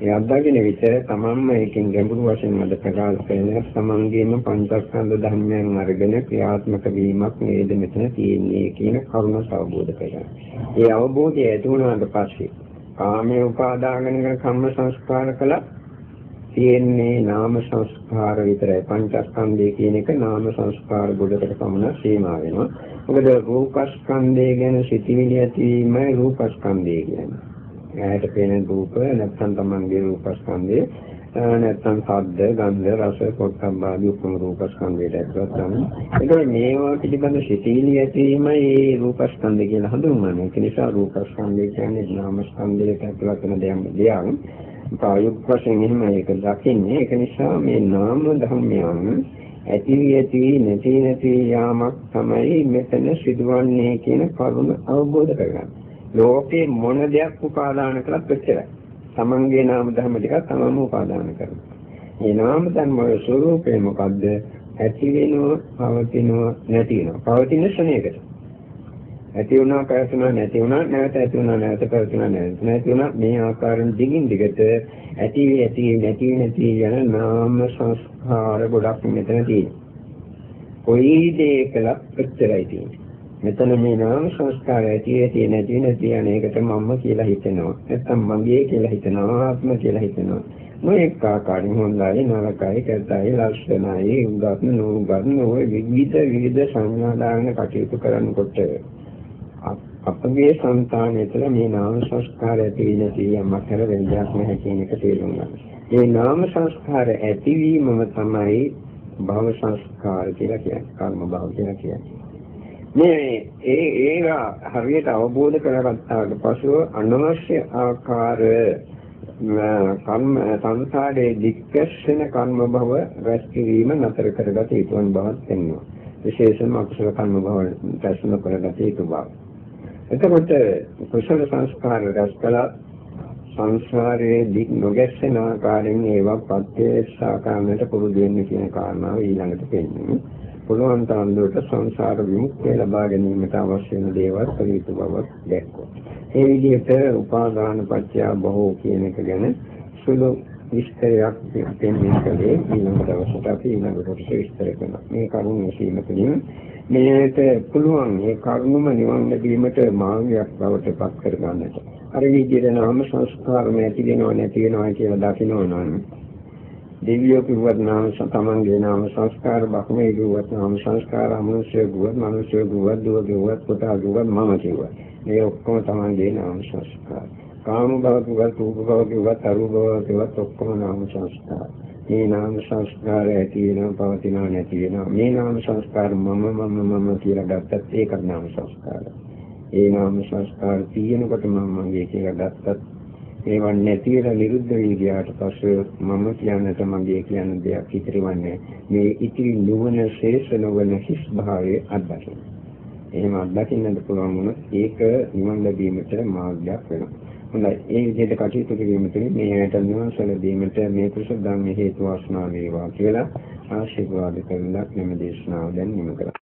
ඒ අත්දකින විට තමන්ම ඒකෙන් ගැඹුරු වශයෙන් මත ප්‍රකාශ කරන තමන්ගේම පංචස්කන්ධ ධර්මයන් අරගෙන ක්‍රියාත්මක වීමක් නේද මෙතන තියෙන්නේ කියන කරුණ අවබෝධ කරගන්න. ඒ අවබෝධය ඇති වුණාට පස්සේ කාමයේ උපාදාගෙන කරන කම්ම සංස්කාර කළා තියෙන්නේ නාම සංස්කාර විතරයි. පංචස්කන්ධය කියන එක නාම සංස්කාර ගොඩකට පමණ සීමා වෙනවා. මොකද රූපස්කන්ධය ගැන සිතිවිලි ඇතිවීමයි රූපස්කන්ධය කියන්නේ. ඇයට පෙනෙන රූප නැත්නම් Tamanගේ රූපස්කන්ධය නැත්නම් ශබ්ද, ගන්ධ, රස, පොට්ටම්බාදී උපම රූපස්කන්ධයට ඇතුළත් තමයි. ඒකෝ මේවා පිළිබඳ සිතිවිලි ඇතිවීමයි මේ රූපස්කන්ධය කියලා හඳුන්වන්නේ. ඒ නිසා රූපස්කන්ධය කියන්නේ නාමස්කන්ධයට ඇතුළත් වෙන දෙයක්. ප්‍රායෝගික වශයෙන් එහෙම ඒක දකින්නේ ඒක නිසා මේ නාම ධර්මයන් ඇති ඇති නැති නැති යාමක් තමයි මෙතන සිදුවන්නේ කියන කරුණ අවබෝධ කරගන්න. ලෝකේ මොන දෙයක් උපාදාන කළත් එච්චරයි. තමන්ගේ නාම ධර්ම ටික තමම උපාදාන කරනවා. මේ නාම ධර්ම වල ස්වરૂපය මොකද්ද? ඇති වෙනව, පවතිනව, නැති වෙනව. පවතින ශරණයකට. ඇති වුණා පැවතුණා නැති වුණා නැවත ඇති වුණා නැවත පැවතුණා නැවත නැති වුණා මේ ආකාරයෙන් දිගින් දිගට ඇති ඇති නැති නැති යන නාම සංස්කාර ගොඩක් මෙතන තියෙනවා. කොයි දෙයකලත් එච්චරයි තියෙන්නේ. මෙතන මේ නාම සංස්කාර ඇති ඇති නැති නැති යන එකට මම කියලා හිතෙනවා. නැත්නම් මගේ කියලා හිතනවා ආත්ම කියලා හිතනවා. මොඑක ආකාරයෙන් හොඳයි නරකයි කැතයි ලක්ෂණයි උගත් නෝගත් නොවේ විවිධ විවිධ සංඥා දාන කටයුතු කරනකොට අපගේ సంతානය තුළ මේ නාම සංස්කාර ඇති වෙන සියම්මක් කර වෙනයක් නැහැ කියන එක තේරුම් ගන්න. මේ නාම සංස්කාර ඇතිවීමම තමයි භව සංස්කාර කියලා කියන්නේ. කර්ම භව කියලා කියන්නේ. මේ ඒ ඒවා හරියට අවබෝධ කරගත්තාට පසුව අනවශ්‍ය ආකාර කර්ම සංසාරයේ දික්කස්සන කර්ම භව රැස් කිරීම නතර කරගත යුතුන් බවත් පෙන්වනවා. විශේෂයෙන්ම අකුසල කර්ම භව රැස් නොකරගත යුතු බව. එතකොට කුසල සංස්කාර රැස් කළා සංසාරයේ දික් නොගැස්සෙන ආකාරයෙන් ඒවා ප්‍රත්‍යක්ෂාකාරණයට පුරුදු වෙන්න කියන කාරණාව ඊළඟට පෙන්නනවා. පුළුවන් තරම් දුරට සංසාර විමුක්තිය ලබා ගැනීමට අවශ්‍ය වෙන දේවල් පරිවිතු බවක් දැක්වුවා. ඒ විදිහට උපාදාන පත්‍ය බහෝ කියන එක ගැන සුළු විස්තරයක් දෙන්නේ කලේ ඊළඟ දවසට අපි ඊළඟ කොටස විස්තර කරනවා. මේ කරුණ විසීම තුළින් මේකට පුළුවන් මේ කර්මම නිවන් ලැබීමට මාර්ගයක් බවට පත් කර ගන්නට. අර විදිහට නාම සංස්කාරම ඇති වෙනව නැති වෙනවා කියලා දකිනවා නම් දෙවියෝ කිව්වත් නාම තමන්ගේ නාම සංස්කාර බකමේ කිව්වත් නාම සංස්කාර අමනුෂ්‍ය කිව්වත් මනුෂ්‍ය කිව්වත් දුව කිව්වත් පුතා කිව්වත් මම කිව්වත් මේ ඔක්කොම තමන්ගේ නාම සංස්කාර. කාම භව කිව්වත් රූප භව කිව්වත් අරූප භව කිව්වත් ඔක්කොම නාම සංස්කාර. මේ නාම සංස්කාර ඇති වෙනවා පවතිනවා නැති වෙනවා මේ නාම සංස්කාර මම මම මම කියලා ගත්තත් ඒක නාම සංස්කාර ඒ නාම සංස්කාර තියෙනකොට මම මගේ කියලා ගත්තත් ඒවා නැති වෙලා නිරුද්ධ වී ගියාට පස්සේ මම කියන්නට මගේ කියන දෙයක් ඉතිරිවන්නේ මේ ඉතිරි නුවණ ශේෂ නොවන හිස් භාවයේ අත්දකින්න. එහෙම අත්දකින්නට පුළුවන් වුණොත් ඒක නිවන් ලැබීමට මාර්ගයක් වෙනවා. හොඳයි. ඒ විදිහට කටයුතු කිරීම තුළින් මේ ඇයට නිවන්සල දීමට මේ කුසල ධර්ම හේතු වාසනා වේවා කියලා ආශිර්වාද කරලා මෙම දේශනාව දැන් නිම කරා